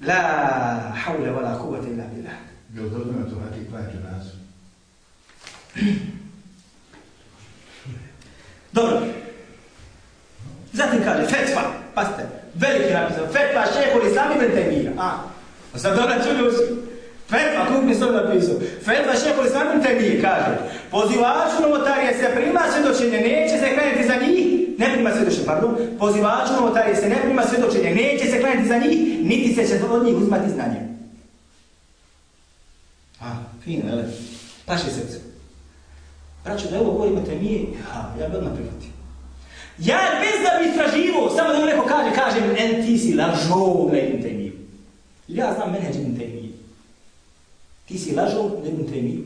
A: La hawla wa la kuvata illa billah.
C: Bilo dobro na to hati klađu nas.
A: Dobro. Zatim kaže, fetva, pasite, veliki napisan, fetva šehol islam ibn Taymiya. A, sad dobro čuli uši. Fetva, kuk mi se napisao. Fetva šehol islam ibn Taymiya kaže, pozivaču novotarije se prima svjedočenje, neće se klanjati za njih, ne prima svjedočenje, pardon, pozivaču novotarije se ne prima svjedočenje, neće se klanjati za njih, niti se će od njih uzmati znanje. A, fino, jel? Paši srce. Braćo, da ovo govorimo mi, ha, ja bi odmah prihvatio. Ja bez da bi istraživo, samo da mi neko kaže, kažem, en ti si lažov na Ibn Taymiju. Ja znam menedž Ibn Taymiju. Ti si lažov na Ibn Taymiju.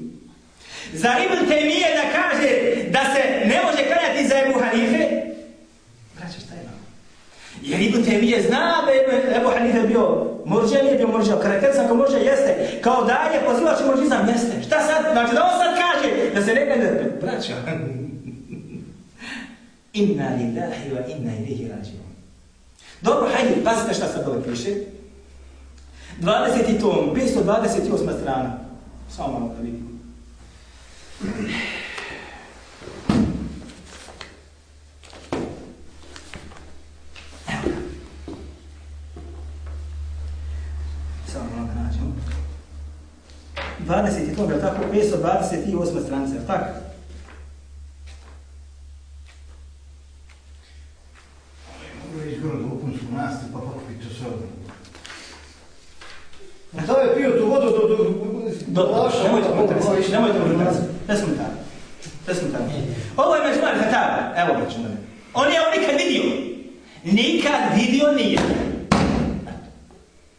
A: Za Ibn Taymije da kaže da se ne može klanjati za Ebu Hanife? Braćo, šta je malo? Jer Ibn Temije zna da je Ebu Hanife bio morđa, nije bio morđa. Karakter sam kao jeste. Kao da je pozivač morđizam jeste. Šta sad? Znači da on sad kaže da se ne gleda. Braćo. (laughs) inna lillahi wa inna ilihi rađivom. Dobro, hajde, pazite šta sad dole piše. 20. tom, 528. strana. Samo malo da vidimo. Evo ga. Samo malo da nađemo. 20. tom, je li tako? 528. stranica, je tako?
C: Je pa da je pio tu vodu do... do, do,
A: Do, nemojte
C: ovo,
A: nemojte ne smo tamo. Ne smo tamo. Ovo je Međumar Fataba, evo ga ćemo da On je nikad vidio. Nikad vidio nije.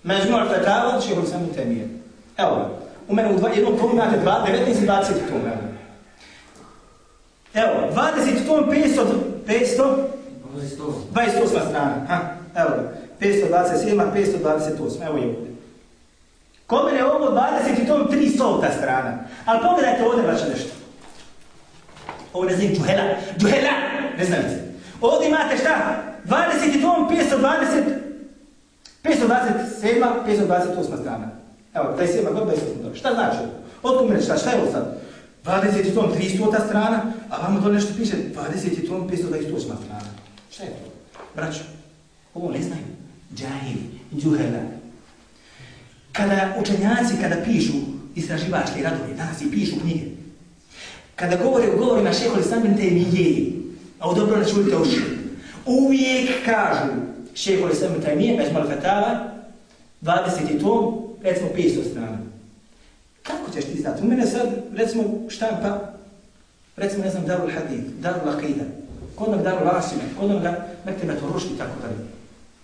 A: Međumar Fataba, će ho sam te nije. Evo ga. U mene u dva, jednom tomu imate dva, 19 i 20 tom, evo. Evo, 20 tom, 500, 500, 28 strana. Ha, evo ga. 527, 528, evo je ovdje. Kod mene je ovo 20 i tom 300 strana. Ali pogledajte ovdje baš nešto. Ovo ne znam, džuhela, džuhela, ne znam se. Ovdje imate šta? 20 i tom 520, 527, 528 strana. Evo, 27, god 28 dobro. Šta znači ovo? Otkud mene šta, šta je ovo sad? 20 tom 300 strana, a vama to nešto piše 20 tom 528 strana. Šta je to? Braćo, ovo ne znaju. Džahili, džuhela, kada učenjaci, kada pišu istraživačke radove, danas i pišu knjige, kada govore u govorima šeholi samim te mi je, a u dobro ne čulite uši, uvijek kažu šeholi samim te mi je, Međmal Fatava, 20. tom, recimo 500 strana. Kako ćeš ti znati? U mene sad, recimo, štampa, recimo, ne znam, Darul Hadid, Darul Aqida, kod nam Darul Asime, kod nam Mekteba Toruški, tako dalje.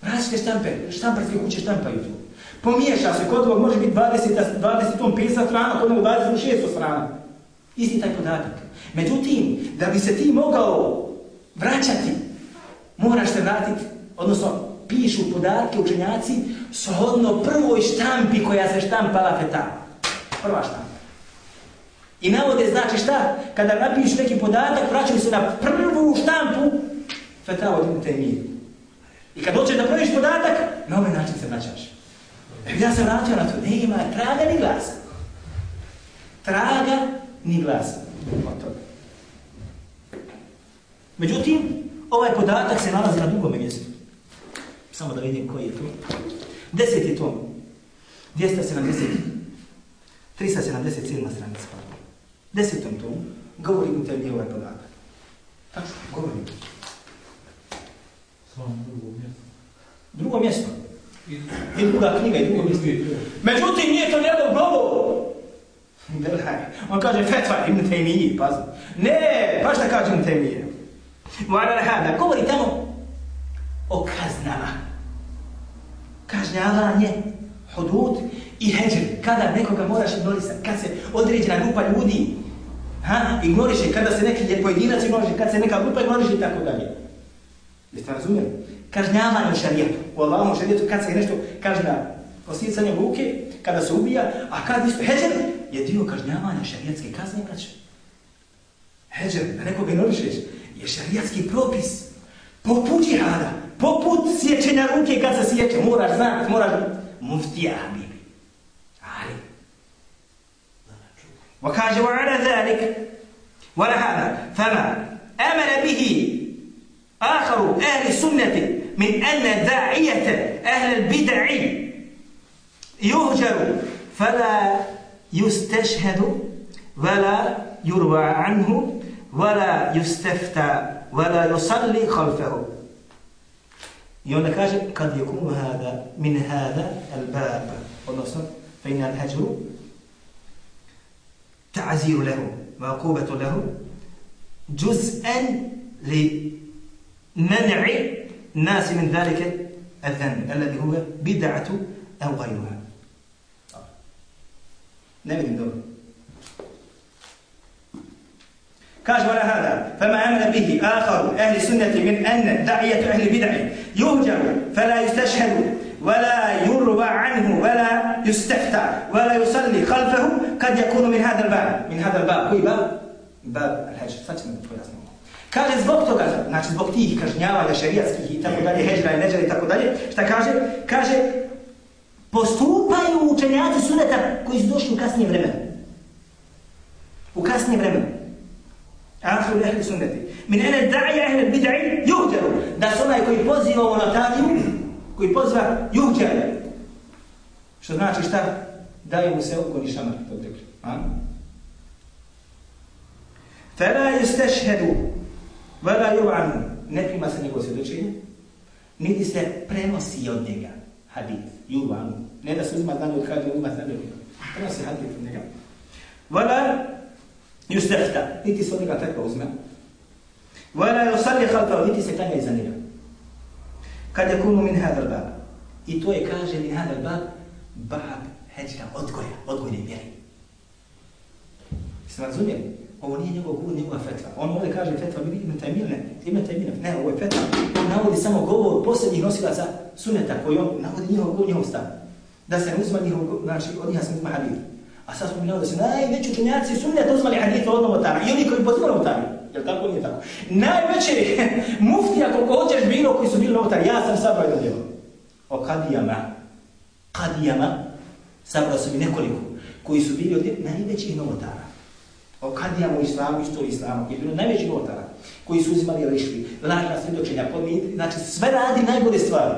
A: Različite štampe, štamparske kuće štampaju tu. Pomiješa se, kod ovog može biti 20, 20 tom 50 strana, kod ovog 26 strana. Isti taj podatak. Međutim, da bi se ti mogao vraćati, moraš se vratiti, odnosno pišu podatke učenjaci shodno prvoj štampi koja se štampala feta. Prva štampa. I navode znači šta? Kada napišu neki podatak, vraćaju se na prvu štampu feta od te. I kad hoćeš da praviš podatak, na ovaj način se vraćaš. Ja sam vratio na to, ne ima traga ni glasa. Traga ni glasa. Međutim, ovaj podatak se nalazi na drugom mjestu. Samo da vidim koji je to. Deseti tom. 270. 377. stranica. Desetom tomu govori mu tebi ovaj podatak. Tačno, govori. Drugo mjesto. I druga knjiga i drugo mjesto. Međutim, nije to njegov govor. Belaj. On kaže fetva Ibn Taymiji, pazi. Ne, pa šta kaže Ibn Taymije? Moara hada, govori tamo o kaznama. Kažnjavanje, hudud i heđer. Kada nekoga moraš ignorisati, kad se određena grupa ljudi ha, ignoriše, kada se neki pojedinac ignoriše, kad se neka grupa ignoriše i tako dalje. Jeste razumijeli? Kažnjavanje u šarijetu. U Allahom šarijetu kad se nešto kažnjava, posjecanjem ruke, kada se ubija, a kad isto heđer je dio kažnjavanja šarijetske kazne, braće. Heđer, da nekoga ignorišeš, je šarijatski propis. Poput džihada, poput sječenja ruke kad se sjeće, moraš znati, moraš muftija, habibi. Ali. وكاج وعلى ذلك ولهذا فما أمن به آخر أهل السنة من أن داعية أهل البدع يهجر فلا يستشهد ولا يروى عنه ولا يستفتى ولا يصلي خلفه يقول لك قد يكون هذا من هذا الباب. ونصر. فإن الهجر تعزير له وعقوبة له. جزءا لمنع الناس من ذلك الذنب الذي هو بدعة أو غيرها. نعم كاش ولا هذا فما أمن به آخر أهل السنة من أن داعية أهل البدع يهجر فلا يستشهد ولا يروى عنه ولا يستفتى ولا يصلي خلفه قد يكون من هذا الباب من هذا الباب هو باب باب الحج فتح من Kaže zbog toga, znači zbog tih kažnjavanja šerijatskih i tako dalje, heđra i neđara i tako dalje, šta kaže? Kaže, postupaju učenjaci suneta koji su došli u kasnije vremenu. U kasnije vremenu. Ansur ehli sunneti. Min ene da'i ehli bid'i juhđaru. Da su onaj koji poziva u notariju, koji poziva juhđaru. Što znači šta? Daje mu se oko ni šamar, to bi rekli. A? Fela yustashhadu wala yu'anu. Ne prima se njegovo svjedočenje, niti se prenosi od njega hadith, yu'anu. Ne da se uzma znanje od hadith, uzma znanje od njega. Prenosi hadith od njega. Wala yustafta, niti se od njega tako uzme. Wala yusalli khalfahu, niti se klanja iza njega. Kad je kunu min hadal bab. I to je, kaže, min hadal bab, bab heđra, odgoja, odgojne mjeri. Ste razumijeli? Ovo nije njegov govor, njegova fetva. On ovdje kaže fetva, vidi Ibn Taymiyyah, ne, Ibn Taymiyyah, ne, ovo je fetva. On navodi samo govor posljednjih nosilaca suneta koji on navodi njihov govor, njihov stav. Da se ne uzma njihov, znači od njih se uzma hadith. A sad smo mi da se najveći učenjaci suneta uzmali hadith od novotara. I oni koji pozivali novotari. Jel tako nije tako? Najveći (laughs) muftija koliko hoćeš bilo koji su bili novotari. Ja sam sabrao jedno djelo. O kadijama. Kadijama. Sabrao sam i nekoliko koji su bili od najvećih novotara o kadijama u islamu, isto islamu, je bilo najveći notara, koji su uzimali lišvi, lažna svjedočenja, pomit, znači sve radi najgore stvari.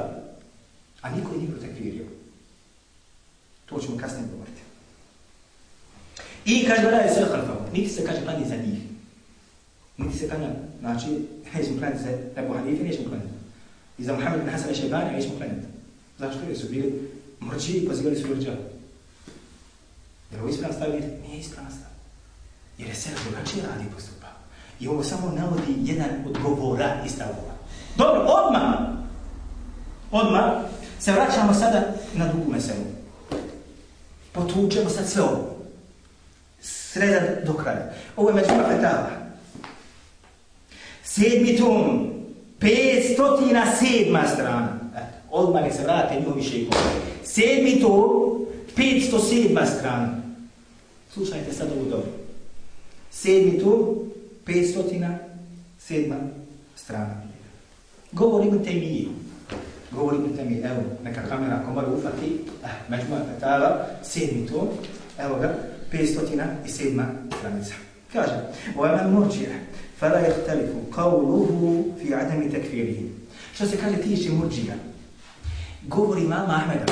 A: A niko je nije protekvirio. To ćemo kasnije govoriti. I kaže da je sve halfavu, niti se kaže plani za njih. Niti se klanja, znači, nećemo klanjati za Ebu Hanife, nećemo klanjati. I za Muhammed bin Hasan i Šeibani, nećemo klanjati. Zašto? Jer su bili mrđi i pozivali su mrđa. Jer ovo ispravno stavili? Nije ispravno stavili. Jer je sve drugačije radi postupa. I ovo samo navodi jedan od govora i stavova. Dobro, odmah, odmah se vraćamo sada na drugu meselu. Potučemo sad sve ovo. Sreda do kraja. Ovo je međuna fetava. Sedmi tom, 507. strana. Eto, odmah ne se vrate njihovi šeikovi. Sedmi tom, 507. strana. Slušajte sad ovo dobro. Sedmi tom, 507. strana. Govorim Ibn Taymiye. Govori Ibn Taymiye. Evo, neka kamera ako mora ufati. Eh, Međuma Fetava, sedmi tom, Evo ga, 507. stranica. Kaže, وَمَنْ مُرْجِعَ فَلَا يَخْتَلِفُ قَوْلُهُ فِي عَدَمِ تَكْفِيرِهِ Što se kaže tiče murđija? Govori mama Ahmeda,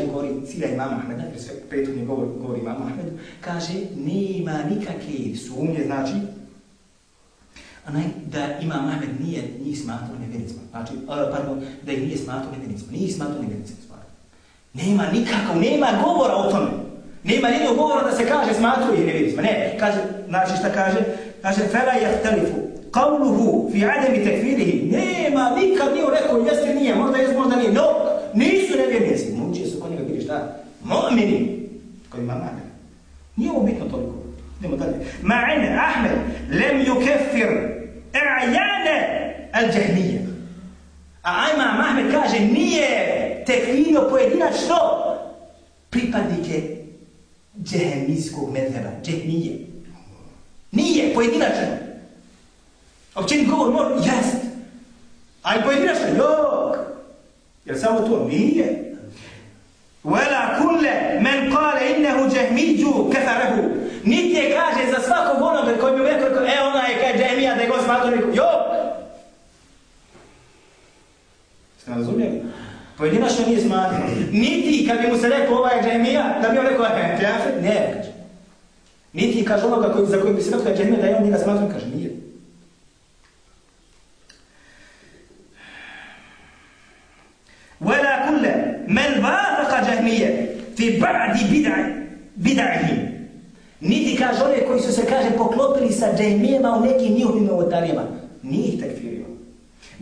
A: on govori cilja imama Ahmeda, jer sve prethodni govor, govori mama Ahmedu, kaže, nema nikakve sumnje, znači, onaj, da imam Ahmed nije njih smatrao nevjenicima. Znači, uh, pardon, da ih nije smatrao nevjenicima. Nije ih smatrao nevjenicima, stvarno. Nema nikakav, nema govora o tome. Nema nijednog govora da se kaže smatruje ih. Ne, kaže, znači šta kaže? Kaže, fela jahtalifu, qavluhu fi ademi tekfirihi. Nema, nikad nije rekao, jeste nije, možda jes, možda nije. No, nisu nevjernici. Mučije su kod njega bili šta? Mu'mini. Koji ima mane. Nije ovo bitno toliko. Idemo dalje. Ma'ine Ahmed lem yukeffir i'jane al-đahnije. A Imam Ahmed kaže nije tekfirio pojedinačno pripadnike džehemijskog medheba, džehmije. Nije pojedinačno. Općenit govor mora, jest. A i pojedinačno, jok. Jer samo to nije. Vela kulle men kale innehu džehmiđu kefarehu. Niti je kaže za svakog onoga koji mi rekao, e ona je kaj džehmija da je god. Jok! Ste razumijeli? Pojedinačno nije smatrao. Niti kad bi mu se rekao ova je džemija, da bi on rekao, he, teafet, ne, kaže. Niti kaže onoga koji, za koji bi se rekao je džemija, da je on njega smatrao, kaže, nije. Vela kulle, men vadaka džemije, fi ba'di bida'i, bida'i. Niti kaže one koji su se, kaže, poklopili sa džemijema u nekim njihovim novotarijama, nije ih takfirio.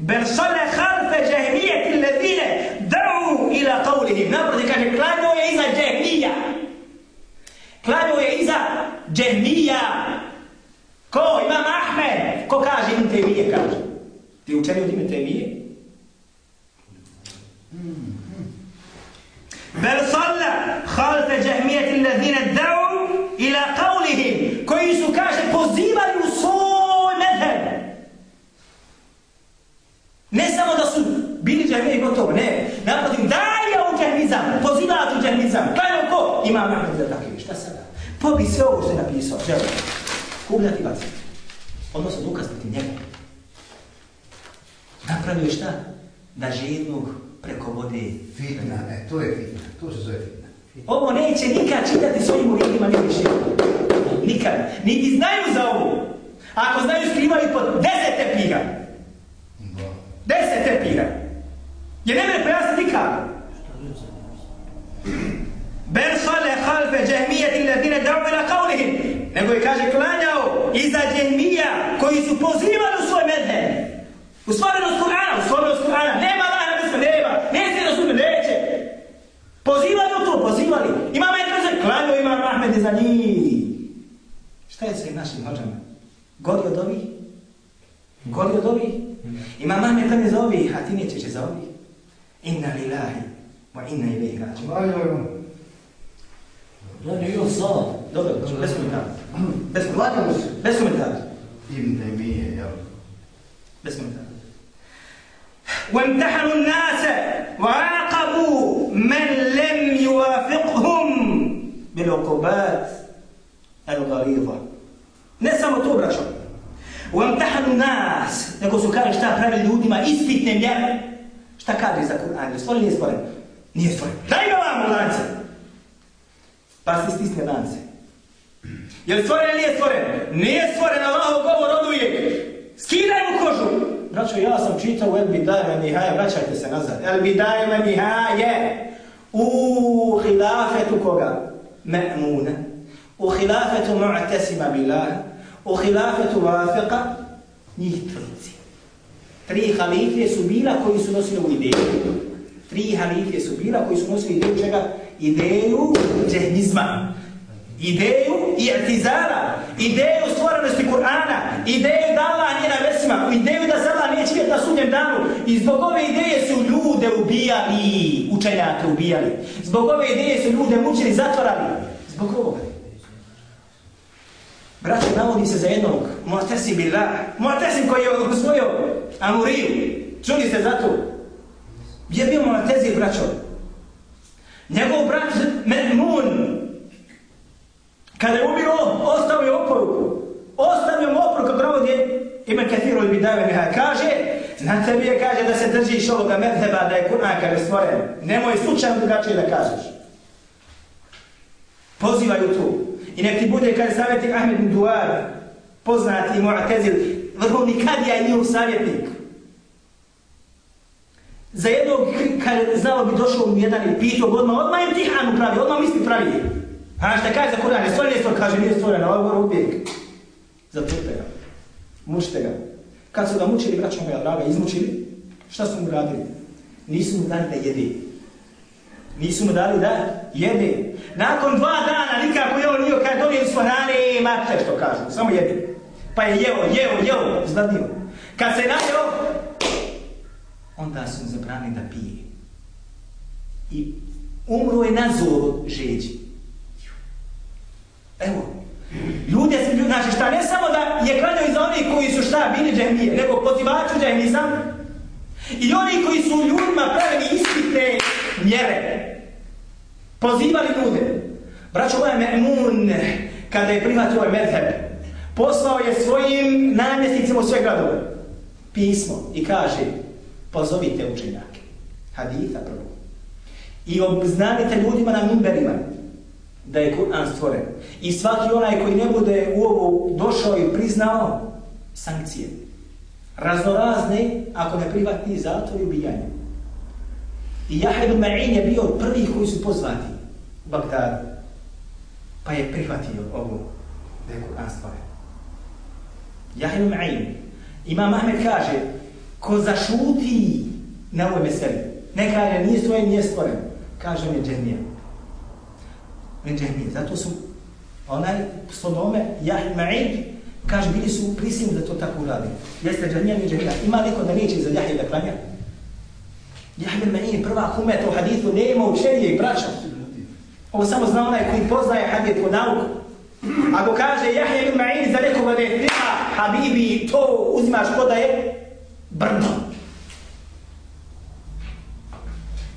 A: Ben sale harfe džahmije ti levine dru ila kaulihim. Naprotiv kaže, klanio je iza džahmija. Klanio je iza džahmija. Ko? Imam Ahmed. Ko kaže im te mije, kaže. Ti učenio ti me te mije? Bel salla halfe džahmije ti levine ila kaulihim. Koji su, kaže, pozivali u Ne samo da su bili i gotovo, ne. Napadim, daj ja u džahmizam, pozivaj u džahmizam, kaj ko? Imam nakon za takvi, šta sada? Pobij sve ovo što je napisao, želim. Kugljati ti bacit. Odnosno, Lukas biti njega. Napravio je šta? Da žednog preko vode.
C: Fitna, ne, to je fitna, to se zove fitna.
A: Ovo neće nikad čitati svojim uvijekima ni više. Nikad. Niti znaju za ovo. Ako znaju, skrivaju pod deset tepiga.
C: Da.
A: Deset. Je ne mene pojasni nikako. Ben sale halfe džehmijeti ladine da'u ila kaulihim. Nego je kaže klanjao iza džehmija koji su pozivali u svoj medhe. U stvarenost Kur'ana, u stvarenost Kur'ana. Nema Allah, bez sme, nema. Neće da su neće. Pozivali u to, pozivali. Imam je kaže, klanjao imam Ahmed za njih. Šta je sve našim hođama? Gori od ovih? Gori od ovih? Imam Ahmed klanje za ovih, a ti nećeš za ovih. Inna lillahi wa inna ilaihi rađu.
C: Klanjamo.
E: Rani još sad.
A: Dobro, bez komentara. Bez
C: Klanjamo
A: komentara.
C: se.
A: Bez komentara.
C: Ibn Taymije, jel?
A: بس مثال وامتحنوا الناس وعاقبوا من لم يوافقهم بالعقوبات الغليظة ne samo to, braćo. وامتحنوا الناس, nego su kaže šta pravi ljudima ispitne mjere. Šta kaže za Kur'an? Je stvoren, nije stvoren? Nije stvoren. Daj ga vam lance. Pa se stisne lance. Je li stvoren ili nije stvoren? Nije stvoren, Allahov govor od uvijek. Skidaj mu kožu. Braćo, ja sam čitao u El Bidaje wa Nihaje, vraćajte se nazad. El Bidaje wa Nihaje. U hilafetu koga? Me'muna. U hilafetu mu'tesima billah. o hilafetu vafeka, Njih trojici. Tri halifije su bila koji su nosili u ideju. Tri halifije su bila koji su nosili ideju čega? Ideju džehnizma. Ideju i'tizala, ideju stvorenosti Kur'ana, ideju da Allah nije na vesima, ideju da Allah neće na sudnjem danu. I zbog ove ideje su ljude ubijali, učenjake ubijali. Zbog ove ideje su ljude mučili, zatvarali. Zbog ovoga. Braćo, navodi se za jednog, Mu'tasim billah, Mu'tasim koji je osvojio Amuriju. Čuli ste za to? Gdje je bio Mu'tasim, braćo? Njegov brat Me'mun, Kada je umiro, ostavio oporuku. Ostavio mu oporuku, navodi Ibn Kathir od Bidave Miha. Kaže, na tebi je kaže da se držiš ovoga medheba, da je Kur'an kada je stvoren. Nemoj slučajno drugačije da kažeš. Pozivaju tu. I nek ti bude, kaže savjetnik Ahmed bin Duar, poznati Mu'tazil, vrhovni kadija i njihov savjetnik. Za jednog, kada znao bi došao mu jedan i pitao, odmah, odmah im tihanu pravi, odmah misli pravi. A šta kaže za Kur'an? Je stvoren, je stvoren, kaže, nije stvoren, ovo je uvijek. Zatrpe ga. Mučite ga. Kad su ga mučili, braćom ga draga, izmučili, šta su mu radili? Nisu mu dali da jedi. Nisu mu dali da jede. Nakon dva dana, nikako je on nije, kad donijeli smo hrane, mate, što kažu, samo jede. Pa je jeo, jeo, jeo, zladio. Kad se najeo, onda su mu zabrani da pije. I umro je na zoru žeđi. Evo, ljude ljudi, znači šta, ne samo da je klanjao iza onih koji su šta, bili džemije, nego pozivaču džemizam. i oni koji su ljudima pravili ispite, mjere, pozivali ljude. Braćo moja Me'mun, kada je prihvatio ovaj medheb, poslao je svojim namjesnicima u sve gradove pismo i kaže, pozovite učenjake, haditha prvo, i obznanite ljudima na mimberima, da je Kur'an stvoren. I svaki onaj koji ne bude u ovo došao i priznao sankcije. Raznorazne, ako ne prihvati zato i ubijanje. I Jahid Ma'in je bio od prvih koji su pozvati u Bagdadu. Pa je prihvatio ovo da je Kur'an stvoren. Jahid Ma'in. Imam Ahmed kaže, ko zašuti na ovoj meseli, ne kaže, nije stvoren, nije stvoren, kaže mi džemija. Ne džemija. Zato su onaj slonome Jahid Ma'in kaže bili su prisilni da to tako uradi. Jeste džemija, mi džemija. Ima neko da neće za Jahid da klanja? Jahid Ma'in, prva humeta u hadithu nema učenje i braća. Ovo samo zna onaj koji poznaje hadith u nauku. Ako kaže Jahid Ma'in za nekoga da je hlika, habibi, to uzimaš ko da je brdo.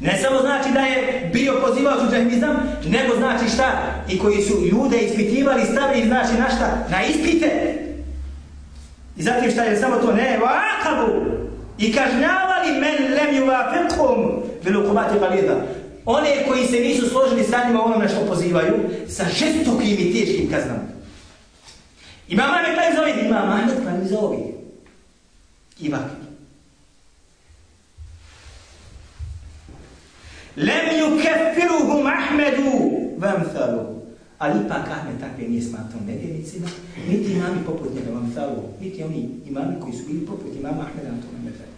A: Ne samo znači da je bio pozivao u džahmizam, nego znači šta? I koji su ljude ispitivali, stavili znači na šta? Na ispite. I zatim šta je samo to? Ne, vakabu. I kažnjavali men lem yuvafiqhum bil uqubati qalida. One koji se nisu složili sa njima onome što pozivaju, sa žestokim i teškim kaznama. Imam Ahmed kaj zove? Imam Ahmed kaj zove? Imak. Lem yukeffiruhum Ahmedu vamthaluhu. Ali ipak Ahmed takve nije smatrao nevjernicima, niti imami poput njega vamthaluhu, niti oni imami koji su bili poput imama Ahmeda Antona tome.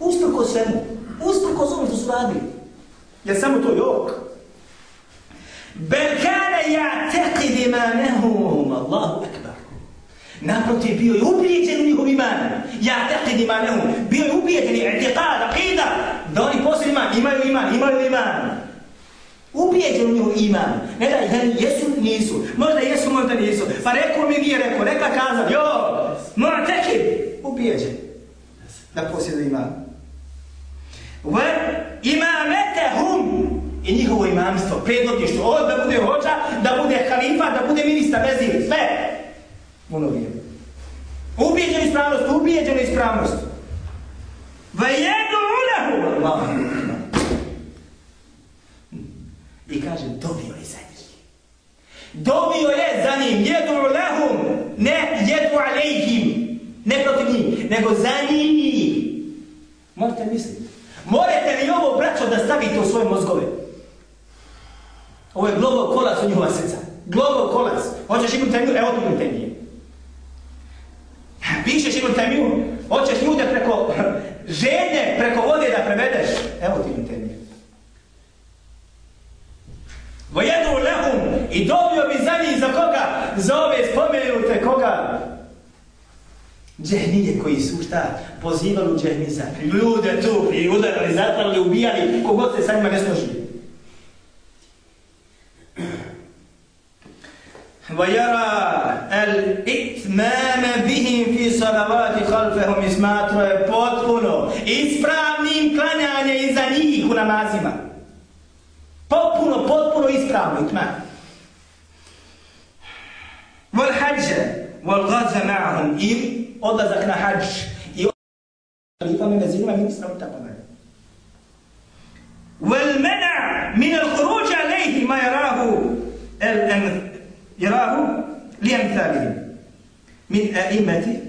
A: Usprko svemu, usprko svemu što su radili. Jer samo to jok. Bel kane ja'teqid imanehum, Allahu akbar. Naprotiv, bio je ubijeđen u njihov iman. Ja'teqid imanehum. Bio je ubijeđen i i'tiqad, aqida. Da oni poslije iman, imaju iman, imaju iman. Ubijeđen u njihov iman. Ne da, da jesu, nisu. Možda jesu, možda nisu. Pa rekao mi nije rekao, neka kazam, jo, mu'teqid. Ubijeđen. Da posjeduje iman. imamete imametehum i njihovo imamstvo, predvodništvo, od da bude hođa, da bude halifa, da bude ministar, vezir, sve. Ono vrijeme. Ubijeđen ispravnost, ubijeđen ispravnost. Va jedu ulehu, Allah. I kaže, dobio je za njih. Dobio je za njim, jedu lehum, ne jedu alejhim, ne protiv njih, nego za njih. Možete misliti. Morate li ovo, braćo, da stavite u svoje mozgove? Ovo je global kolac u njihova srca. Global kolac. Hoćeš Ibn Temiju? Evo tu Ibn Taymije. (laughs) Pišeš Ibn Temiju? Hoćeš ljude preko (laughs) žedne, preko vode da prevedeš? Evo ti Ibn Taymije. Vojedu lehum i dobio bi za njih za koga? Za ove spomenute koga? Džehnije koji su šta pozivali u džehniza. Ljude tu i udarali, zatvarali, ubijali, kogod se sa njima ne složi. ويرى الاتمام بهم في صلوات خلفهم اسماتro je potpuno ispravnim klanjanje iza njih u namazima. Potpuno, potpuno ispravno itmam. Wal hađe, wal gaza ma'ahum im, odlazak na hađ. I odlazak na hađ. I odlazak na hađ. Wal mena min al khuruđa alejhi ma jarahu el em, jarahu li emthalihim. Min a imati.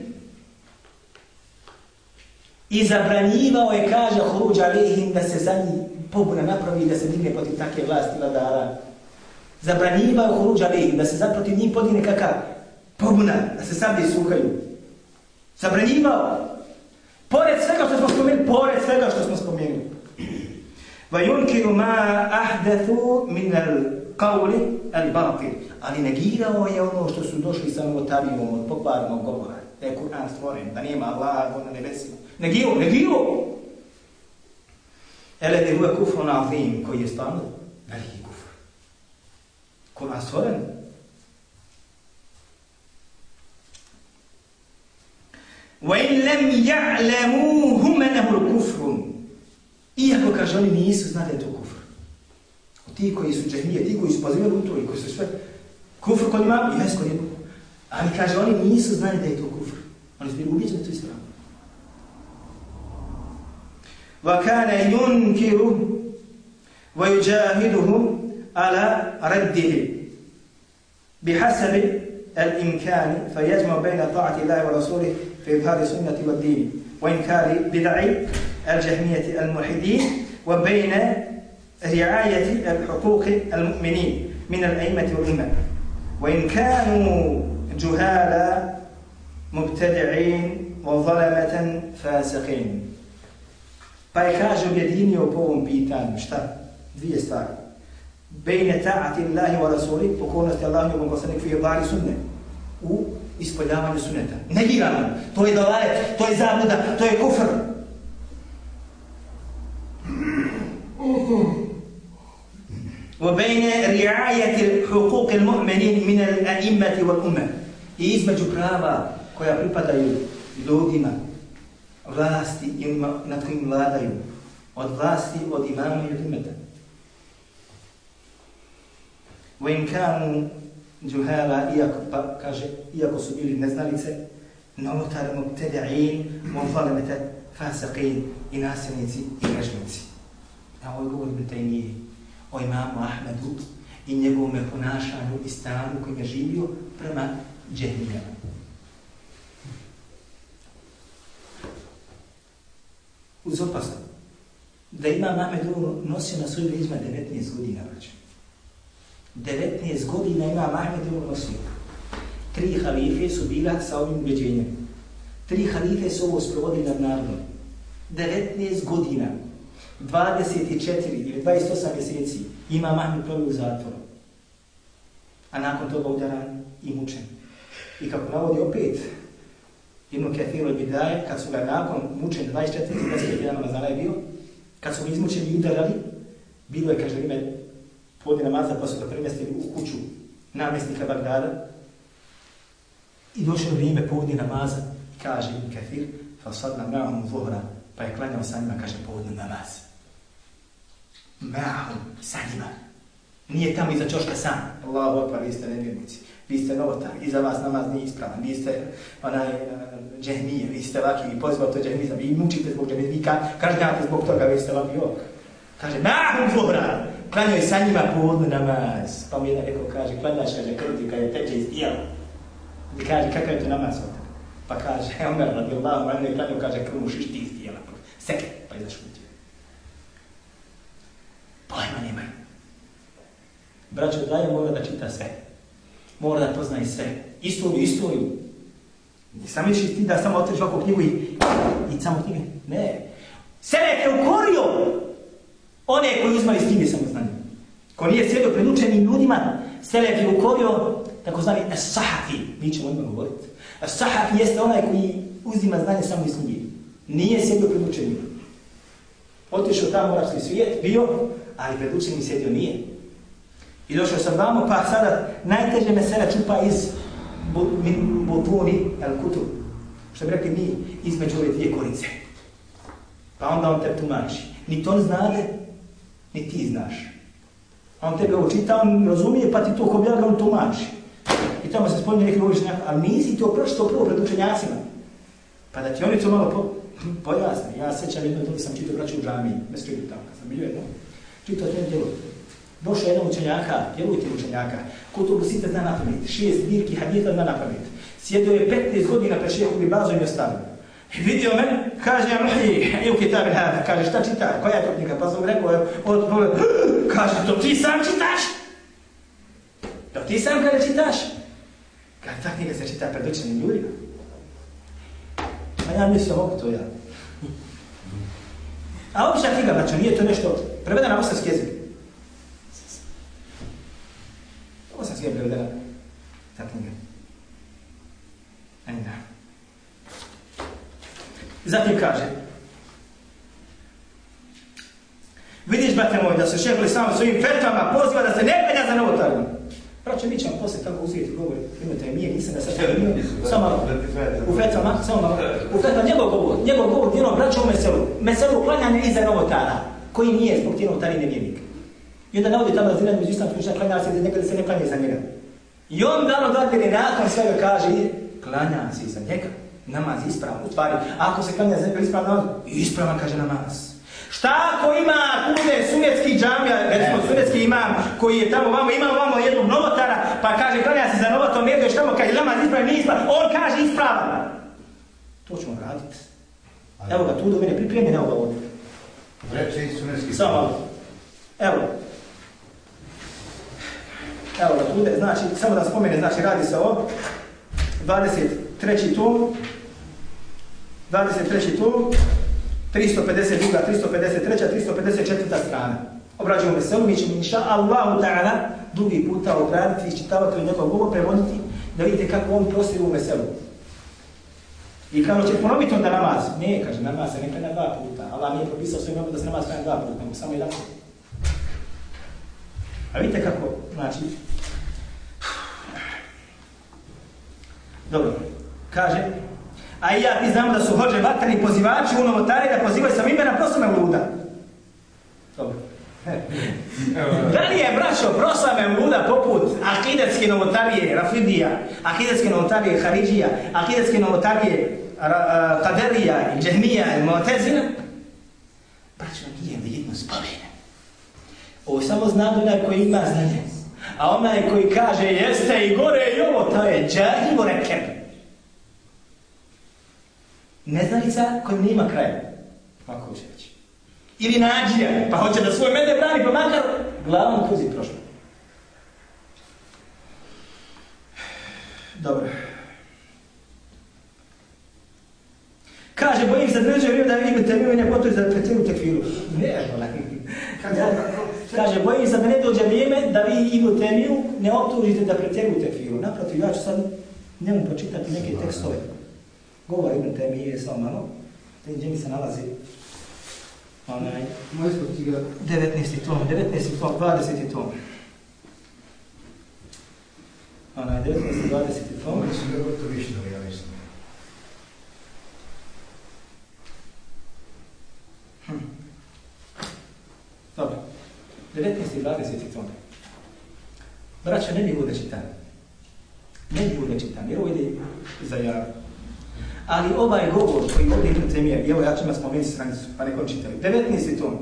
A: I zabranjivao je, kaže, khuruđa alejhim da se za njih pobuna napravi da se digne poti takve vlasti vladara. Zabranjivao huruđa huruđ da se zaprotiv njih podigne kakav pobuna, da se sablje suhaju. Zabranjivao. Pored svega što smo spomenuli, pored svega što smo spomenuli. وَيُنْكِرُ مَا ma ahdathu min al-qawli al-batil. Ali negirao je ono što su došli sa novotarijom od pokvarnog govora. Da je Kur'an stvoren, da nema Allah na nebesima. Negirao, negirao. Ele de huve kufrun azim, koji je stvarno veliki Kur'an stvoren, وَإِنْ لَمْ يَعْلَمُوا هُمَ نَهُ الْكُفْرُ Iako kaže oni nisu znali da je to kufr. Ti koji su džahmije, ti koji su pozivali u to i koji su sve kufr kod ima, jes kod ima. Ali kaže oni nisu znali da je to kufr. Oni su bili ubijeđeni da to ispravno. وَكَانَ يُنْكِرُ وَيُجَاهِدُهُ عَلَى رَدِّهِ. بِحَسَبِ الإمكان فيجمع بين طاعة الله ورسوله في إظهار السنة والدين وإنكار بدع الجهمية الملحدين وبين رعاية الحقوق المؤمنين من الأئمة والأمة. وإن كانوا جهالا مبتدعين وظلمة فاسقين. Pa je kaže objedinio po ovom pitanju. Bejne ta'ati Allahi wa Rasuli, pokornosti Allahi wa Poslanik fi ibari sunne. U ispoljavanju suneta. Negirano. To je dolajet, to je zabluda, to je kufr. وبين رعاية حقوق المؤمنين من الأئمة والأمة i između prava koja pripadaju ljudima, vlasti nad kojim vladaju, od vlasti, od imama i od imeta. وَإِنْ كَانُوا جُهَالَ iako, pa kaže, iako su bili neznalice, novotar mubteda'in, mubzalemete, fasaqin i nasilnici i grežnici. A ovo govori Ibn Taymiye o imamu Ahmedu i njegovome ponašanju i stanju kojim je živio prema džehmijama. Uz opasno, da ima Ahmed ovo nosio na svoj leđima 19 godina, braće. 19 godina ima Ahmed ibn Masud. Tri halife su bila sa ovim ubeđenjem. Tri halife su ovo sprovodili nad narodom. 19 godina, 24 ili 28 mjeseci ima Mahmed prvi u zatvoru. A nakon toga udaran i mučen. I kako navodi opet, jedno kefiru bidaje, kad su ga nakon mučen 24 mjeseci, jedan Ramazana je bio, kad su ga izmučeni i udarali, bilo je, kaže, ime podne namaza, pa su ga premjestili u kuću namjesnika Bagdada, i došlo vrijeme podne namaza, kaže im kathir fa sad na zuhra, pa je klanjao sa njima, kaže, povodno namaz. Ma'hum, sa njima. Nije tamo iza čoška sam. Allahu akbar, vi ste nevjernici. Vi ste novotar, iza vas namaz nije ispravan. Vi ste onaj uh, džehmije, vi ste vaki, vi pozivate to džehmija, vi mučite zbog džehmija, vi kažnjate zbog toga, vi ste vaki ok. Kaže, ma'hum zuhra, klanjao je sa njima povodno namaz. Pa mu jedan rekao, kaže, klanjaš, kaže, krti, kada je teče iz tijela. I kaže, kakav je to namaz od tebe? Pa kaže, e, Omer radijallahu anhu je klanio, kaže, krmu šišti iz tijela. Pa Seke, pa je zašutio. Pojma nemaju. Braćo, daje mora da čita sve. Mora da poznaje sve. Istoriju, istoriju. Ne sam misliš ti da samo otvoriš ovakvu knjigu i, i samo knjige. Ne. Sebe je ukorio one koji uzmali s knjige samo znanje. Ko nije sjedio pred učenim ljudima, Selef je ukorio takozvani as-sahafi. Mi ćemo ima govoriti. As-sahafi jeste onaj koji uzima znanje samo iz knjige. Nije sjedio pred učenim. Otišao tamo u svijet, bio, ali pred učenim sjedio nije. I došao sam vamo, pa sada najteže mesela čupa iz Botuni, el kutu. Što bi rekli mi, između ove dvije korice. Pa onda on te tumači. Ni to znate, ni ti znaš. On tebe učita, on razumije, pa ti to ko bjelga, on tumači. I tamo se spominje neki učenjak, ali nisi to pročito prvo pred učenjacima. Pa da ti oni to malo po, (laughs) pojasne. Ja sećam jedno dok sam čitao braću u džamiji, bez čitao tamo, kad sam bio jedno. Čitao to djelo. Došao jedan učenjaka, djelujte učenjaka, ko to gusite zna na pamet, šest zbirki hadita zna na pamet. Sjedio je 15 godina pred šehu i bazom i ostavio. I vidio me, kaže, Ruhi, evo kitab il hada, kaže, šta čita, koja je to knjiga? Pa sam rekao, od, od, (gasps) kaže, to ti sam čitaš? To ti sam kada čitaš? Kaže, ta knjiga se čita pred učenim ljudima. Pa ja mislim, mogu to ja. (laughs) A opća knjiga, znači, nije to nešto, prevedena na bosanski jezik. Bosanski je prevedena ta knjiga. Ajde. Zatim kaže, vidiš, brate moj, da se šeholi samo svojim fetvama poziva da se ne penja za novotarima. Praće, mi ćemo poslije kako uzeti govor, imate mi je, nisam da sad vidio, samo malo, u fetvama, samo malo, u fetvama, njegov govor, njegov govor, djelo braće u meselu, meselu klanjanje iza novotara, koji nije zbog tije novotari nevjernik. I onda navodi tamo da zirani među islamskim šta klanja se, nekada se ne klanje za njega. I on dano dadbeni nakon svega kaže, klanja se iza njega, namaz ispravan, u stvari, ako se klanja njega ispravan namaz, ispravan kaže namaz. Šta ako ima kude sunetski džamija, recimo sunetski imam, koji je tamo vamo, ima vamo jednog novotara, pa kaže, klanja se za novotom, ne ideš tamo, kaže, namaz ispravan, nije ispravan, on kaže ispravan. To ćemo raditi. Evo ga, tu do mene pripremi, evo ga ovdje.
C: Reče i sunetski.
A: Samo malo. Evo. Evo ga, tu znači, samo da spomene, znači, radi se o 23. tom, 23. tom, 352, 353, 354 strana. Obrađujemo veselu, mi ćemo inša Allahu ta'ala drugi puta obraditi, iščitavati u njegov govor, prevoditi, da vidite kako on postoji u veselu. I kao će ponoviti onda namaz. Ne, kaže, namaz se ne kada dva puta. Allah nije propisao svoj nogu da se namaz kada dva puta, nego samo jedan puta. A vidite kako, znači... Dobro, kaže, a i ja ti znam da su hođe vatrni pozivači u novotari da pozivaju sam imena, prosto me luda. Da li je, braćo, proslave Mevluda poput akidetske novotarije Rafidija, akidetske novotarije Haridžija, akidetske novotarije Kaderija, Džehmija i Mu'tezina? Braćo, nije vidno spomene. Ovo samo zna onaj koji ima znanje. A onaj koji kaže jeste i gore i ovo, to je džahil murekeb. Neznalica koji nema kraja. Ovako će reći. Ili nađija, pa hoće da svoj mene brani, pa makar glavom kruzi prošlo. Dobro. Kaže, bojim se da neće vrijeme da vidim i ne potuji za pretjeru tekfiru. Ne, vola. Kaže, bojim se da ne dođe vrijeme da vi Ibnu Temiju ne optužite da pretjeru tekfiru. Naprotiv, ja ću sad njemu počitati neke tekstove. Govor Ibnu Temije, samo malo. Da gdje mi se nalazi onaj,
D: Moj ispod ti ga
A: 19. tom, 19. tom, 20. tom. Onaj, 19. 20. tom.
C: Oni su ga gotovo višnjali, ja mislim.
A: Dobro. 19. i 20. tom. Braća, ne bih da čitam. Ne bih da čitam, jer ovo ide za javu. Ali ovaj govor koji ovdje Ibn Temije, evo ja ću ima spomenuti stranicu, pa nekom čitaju. 19. tom,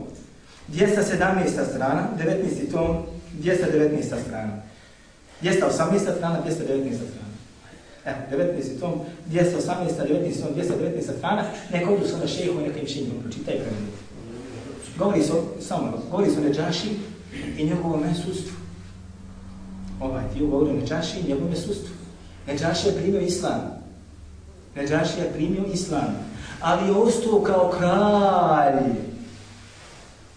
A: 217. strana, 19. tom, 219. strana. 218. strana, 219. strana. E, evo, 19. tom, 218. 19. tom, 219. strana, neko odu sada šehu i neka im šinju, pročitaj prema Govori se, samo govori se o Neđaši i njegovom sustvu. Ovaj dio govori o Neđaši i njegovom sustvu. Neđaši je primio islam. Neđaši je primio islam. Ali je ostao kao kralj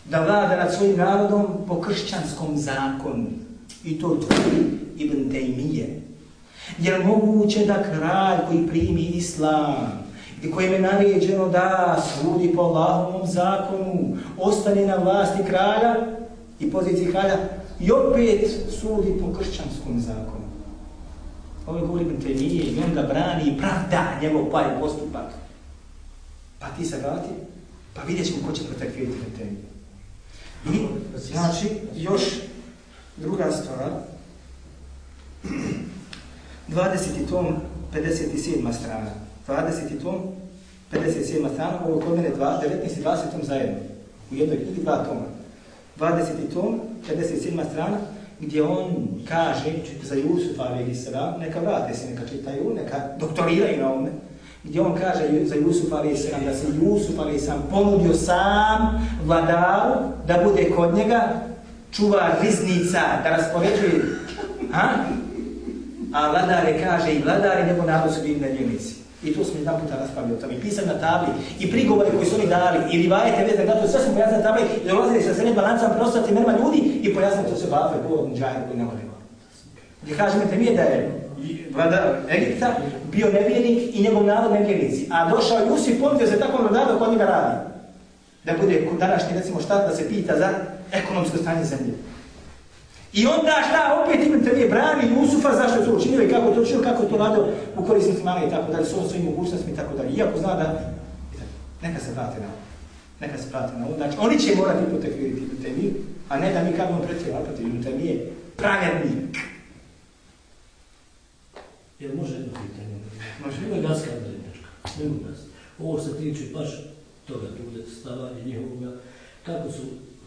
A: da vlada nad svojim narodom po kršćanskom zakonu. I to tvrdi Ibn Taymije. Jer moguće da kralj koji primi islam i kojem je naređeno da sudi po Allahovom zakonu, ostane na vlasti kralja i poziciji kralja i opet sudi po kršćanskom zakonu. Ovo je govori Ibn Taymije i on ga brani i pravda njegov pa je postupak. Pa ti se vrati, pa vidjet ćemo ko će protekvirati Ibn Taymije. I, znači, još druga stvar, 20. tom, 57. strana. 20. tom, 57. strana, ovo kod mene 19. i 20. tom zajedno. U jednoj knjigi dva toma. 20. tom, 57. strana, gdje on kaže za Jusufa a.s. neka vrate se, neka čitaju, neka doktoriraju na ome, gdje on kaže za za Jusufa a.s. da se Jusuf a.s. ponudio sam vladaru da bude kod njega čuva riznica, da raspoređuje, ha? A vladare kaže i vladari nego narod su divne nevjernici. I to smo jedan puta raspravili o tome. I pisali na tabli. I prigovore koji su oni dali. I rivajete vezane da to sve smo pojasnili na tabli. I dolazili sa srednjim balancama prostati merma ljudi i pojasnili to sve bafe govor muđajer koji ne može. Gdje kažete mi je da je vladar Egipta bio nevjernik i njegov narod nevjernici. A došao je Jusif, ponudio se takvom vladaru kod njega radi. Da bude današnji, recimo šta, da se pita za ekonomsko stanje zemlje. I onda šta, opet Ibn Temije brani Jusufa zašto je to učinio i kako to učinio, kako je to radio u korisnosti male i tako dalje, s ovom svojim mogućnostima i tako dalje. Iako zna da, neka se vrate na neka se vrate na ovo. Znači, oni će morati potekviriti Ibn Temiju, a ne da mi kako on pretjeva protiv Ibn Temije, pravjernik.
E: Jel može jedno pitanje?
A: Može.
E: Ima gaska dečka. Nema gaska. Ovo se tiče baš toga tu stava i njihovoga. Kako su,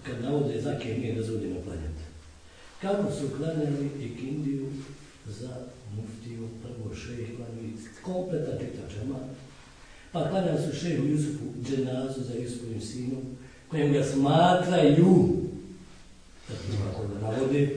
E: kad navode zakje, nije dozvoljeno klanjati. Kako su klanjali i kindiju za muftiju, prvo šejh klanjali, kompletan čitav džemat. Pa klanjali su šehu Jusufu dženazu za Jusufovim sinom, kojem ga smatraju, tako da navode,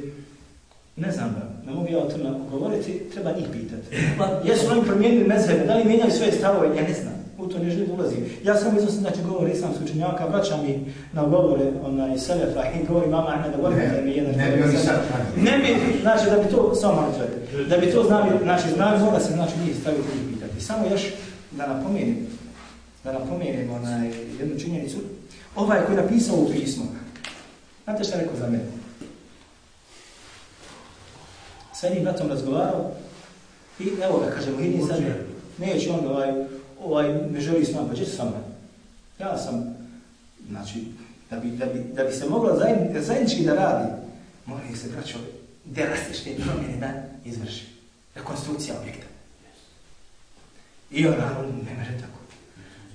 A: Ne znam da, ne mogu ja o tome govoriti, treba njih pitati.
E: Pa,
A: Jesu oni promijenili mezhebe, da li mijenjaju svoje stavove, ja ne znam. U to ne želim ulazim. Ja sam iznosim, znači, govor islamskog učenjaka, vraćam i na govore onaj Selefa i govori mama Ahmed, da govorim da mi je jedan...
C: Ne bi oni sad
A: Ne bi, znači, da bi to, samo malo čujete, da bi to znali, znači, znali, mora se, znači, njih staviti i njih pitati. Samo još da napomenem, da napomenem onaj, jednu činjenicu. Ovaj koji je napisao u pismo, znate šta je rekao za mene? s jednim bratom razgovarao i evo ga, kaže, Muhidin sad ne, neće on ovaj, ovaj, ne želi s nama, pa će sa mnom. Ja sam, znači, Da bi, da bi, da bi se moglo zajedni, zajednički da radi, moraju se, braćo, drastične promjene da izvrši. Rekonstrukcija objekta. I ona, ne može tako.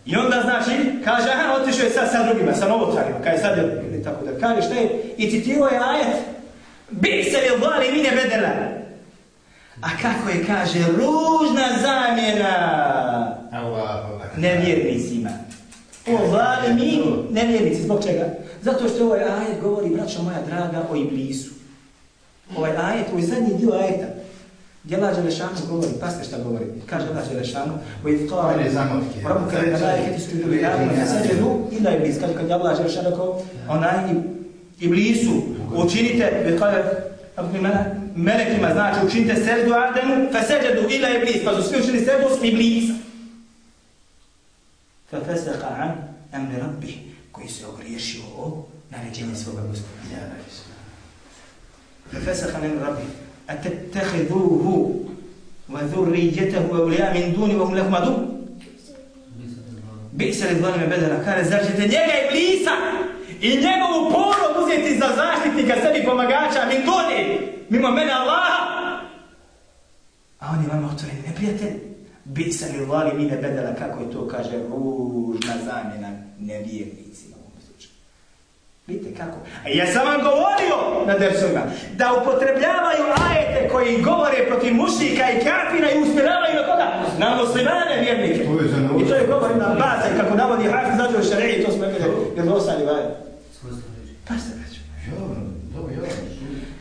A: I onda znači, kaže, aha, otišao je sad sa drugima, sa novotarima, kaj sad je, ili tako da kaže, šta je, i citivo je ajet, bi se li obali mine bedela. A kako je, kaže, ružna zamjena nevjernicima. O, vali mi nevjernici, zbog čega? Zato što ovaj ajet govori, braćo moja draga, o iblisu. Ovaj ajet, ovaj zadnji dio ajeta, gdje Allah Đelešanu govori, pasite šta govori, kaže Allah Đelešanu, u ifkara,
C: On je zamotke.
A: rabu kada je malaike ti su ljudi javni, ne sađedu, ila iblis, kaže kad je Allah Đelešanu rekao, onaj iblisu, učinite, ve kada, melekima, znači učinite seždu Ademu, fe seđedu ila iblis, pa su svi učinili seždu s iblisa. ففسق عن أمر ربه koji se ogriješio o naređenje svoga gospodara. ففسق عن أمر ربه أتتخذوه وذريته أولياء من دوني وهم لكم عدو بئس للظالم بدلا kaže zar ćete njega iblisa i njegovu porod uzeti za zaštitnika sebi pomagača min duni mimo mene Allaha a on je vama otvoren neprijatelj Bisa li vali mine bedela, kako je to, kaže, ružna zamjena nevjernicima u ovom slučaju. Vidite kako? A ja sam vam govorio na dersovima da upotrebljavaju ajete koji govore protiv mušnika i kafira i uspjeravaju na koga? Na muslimane vjernike.
C: Je
A: I to je govor na baze, kako navodi Hafiz Zađe u to smo vidjeli, jer. Pa ste reći.
C: Javno, dobro, javno,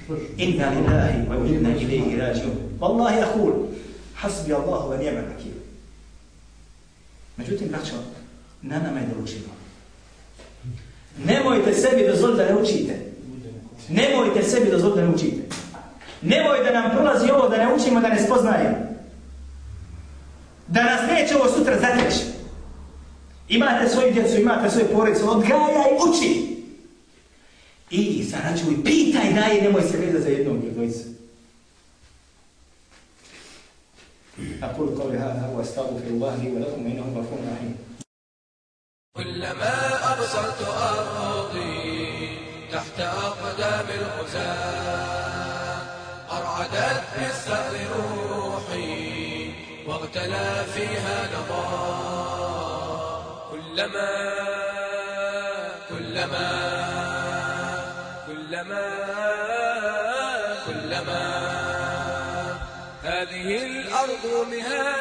C: što što?
A: Inna lillahi wa inna ilaihi rađiun. Wallahi ahul. Hasbi Allahu wa ni'mal wakil. Međutim, braćo, na nama je da učimo. Nemojte sebi dozvoliti da ne učite. Nemojte sebi dozvoliti da ne učite. Nemoj da nam prolazi ovo da ne učimo, da ne spoznajemo. Da nas neće ovo sutra zateći. Imate svoju djecu, imate svoje porodice, odgajaj, uči. I zarađuj, pitaj, daj, nemoj se vezati za jednog ili dvojice. أقول قولي هذا وأستغفر الله لي ولكم إنه غفور رحيم.
B: كلما أبصرت أرضي تحت أقدام الغزاة أرعدت بالسهر روحي واغتلى فيها كلما كلما كلما كلما هذه الأرض مهاد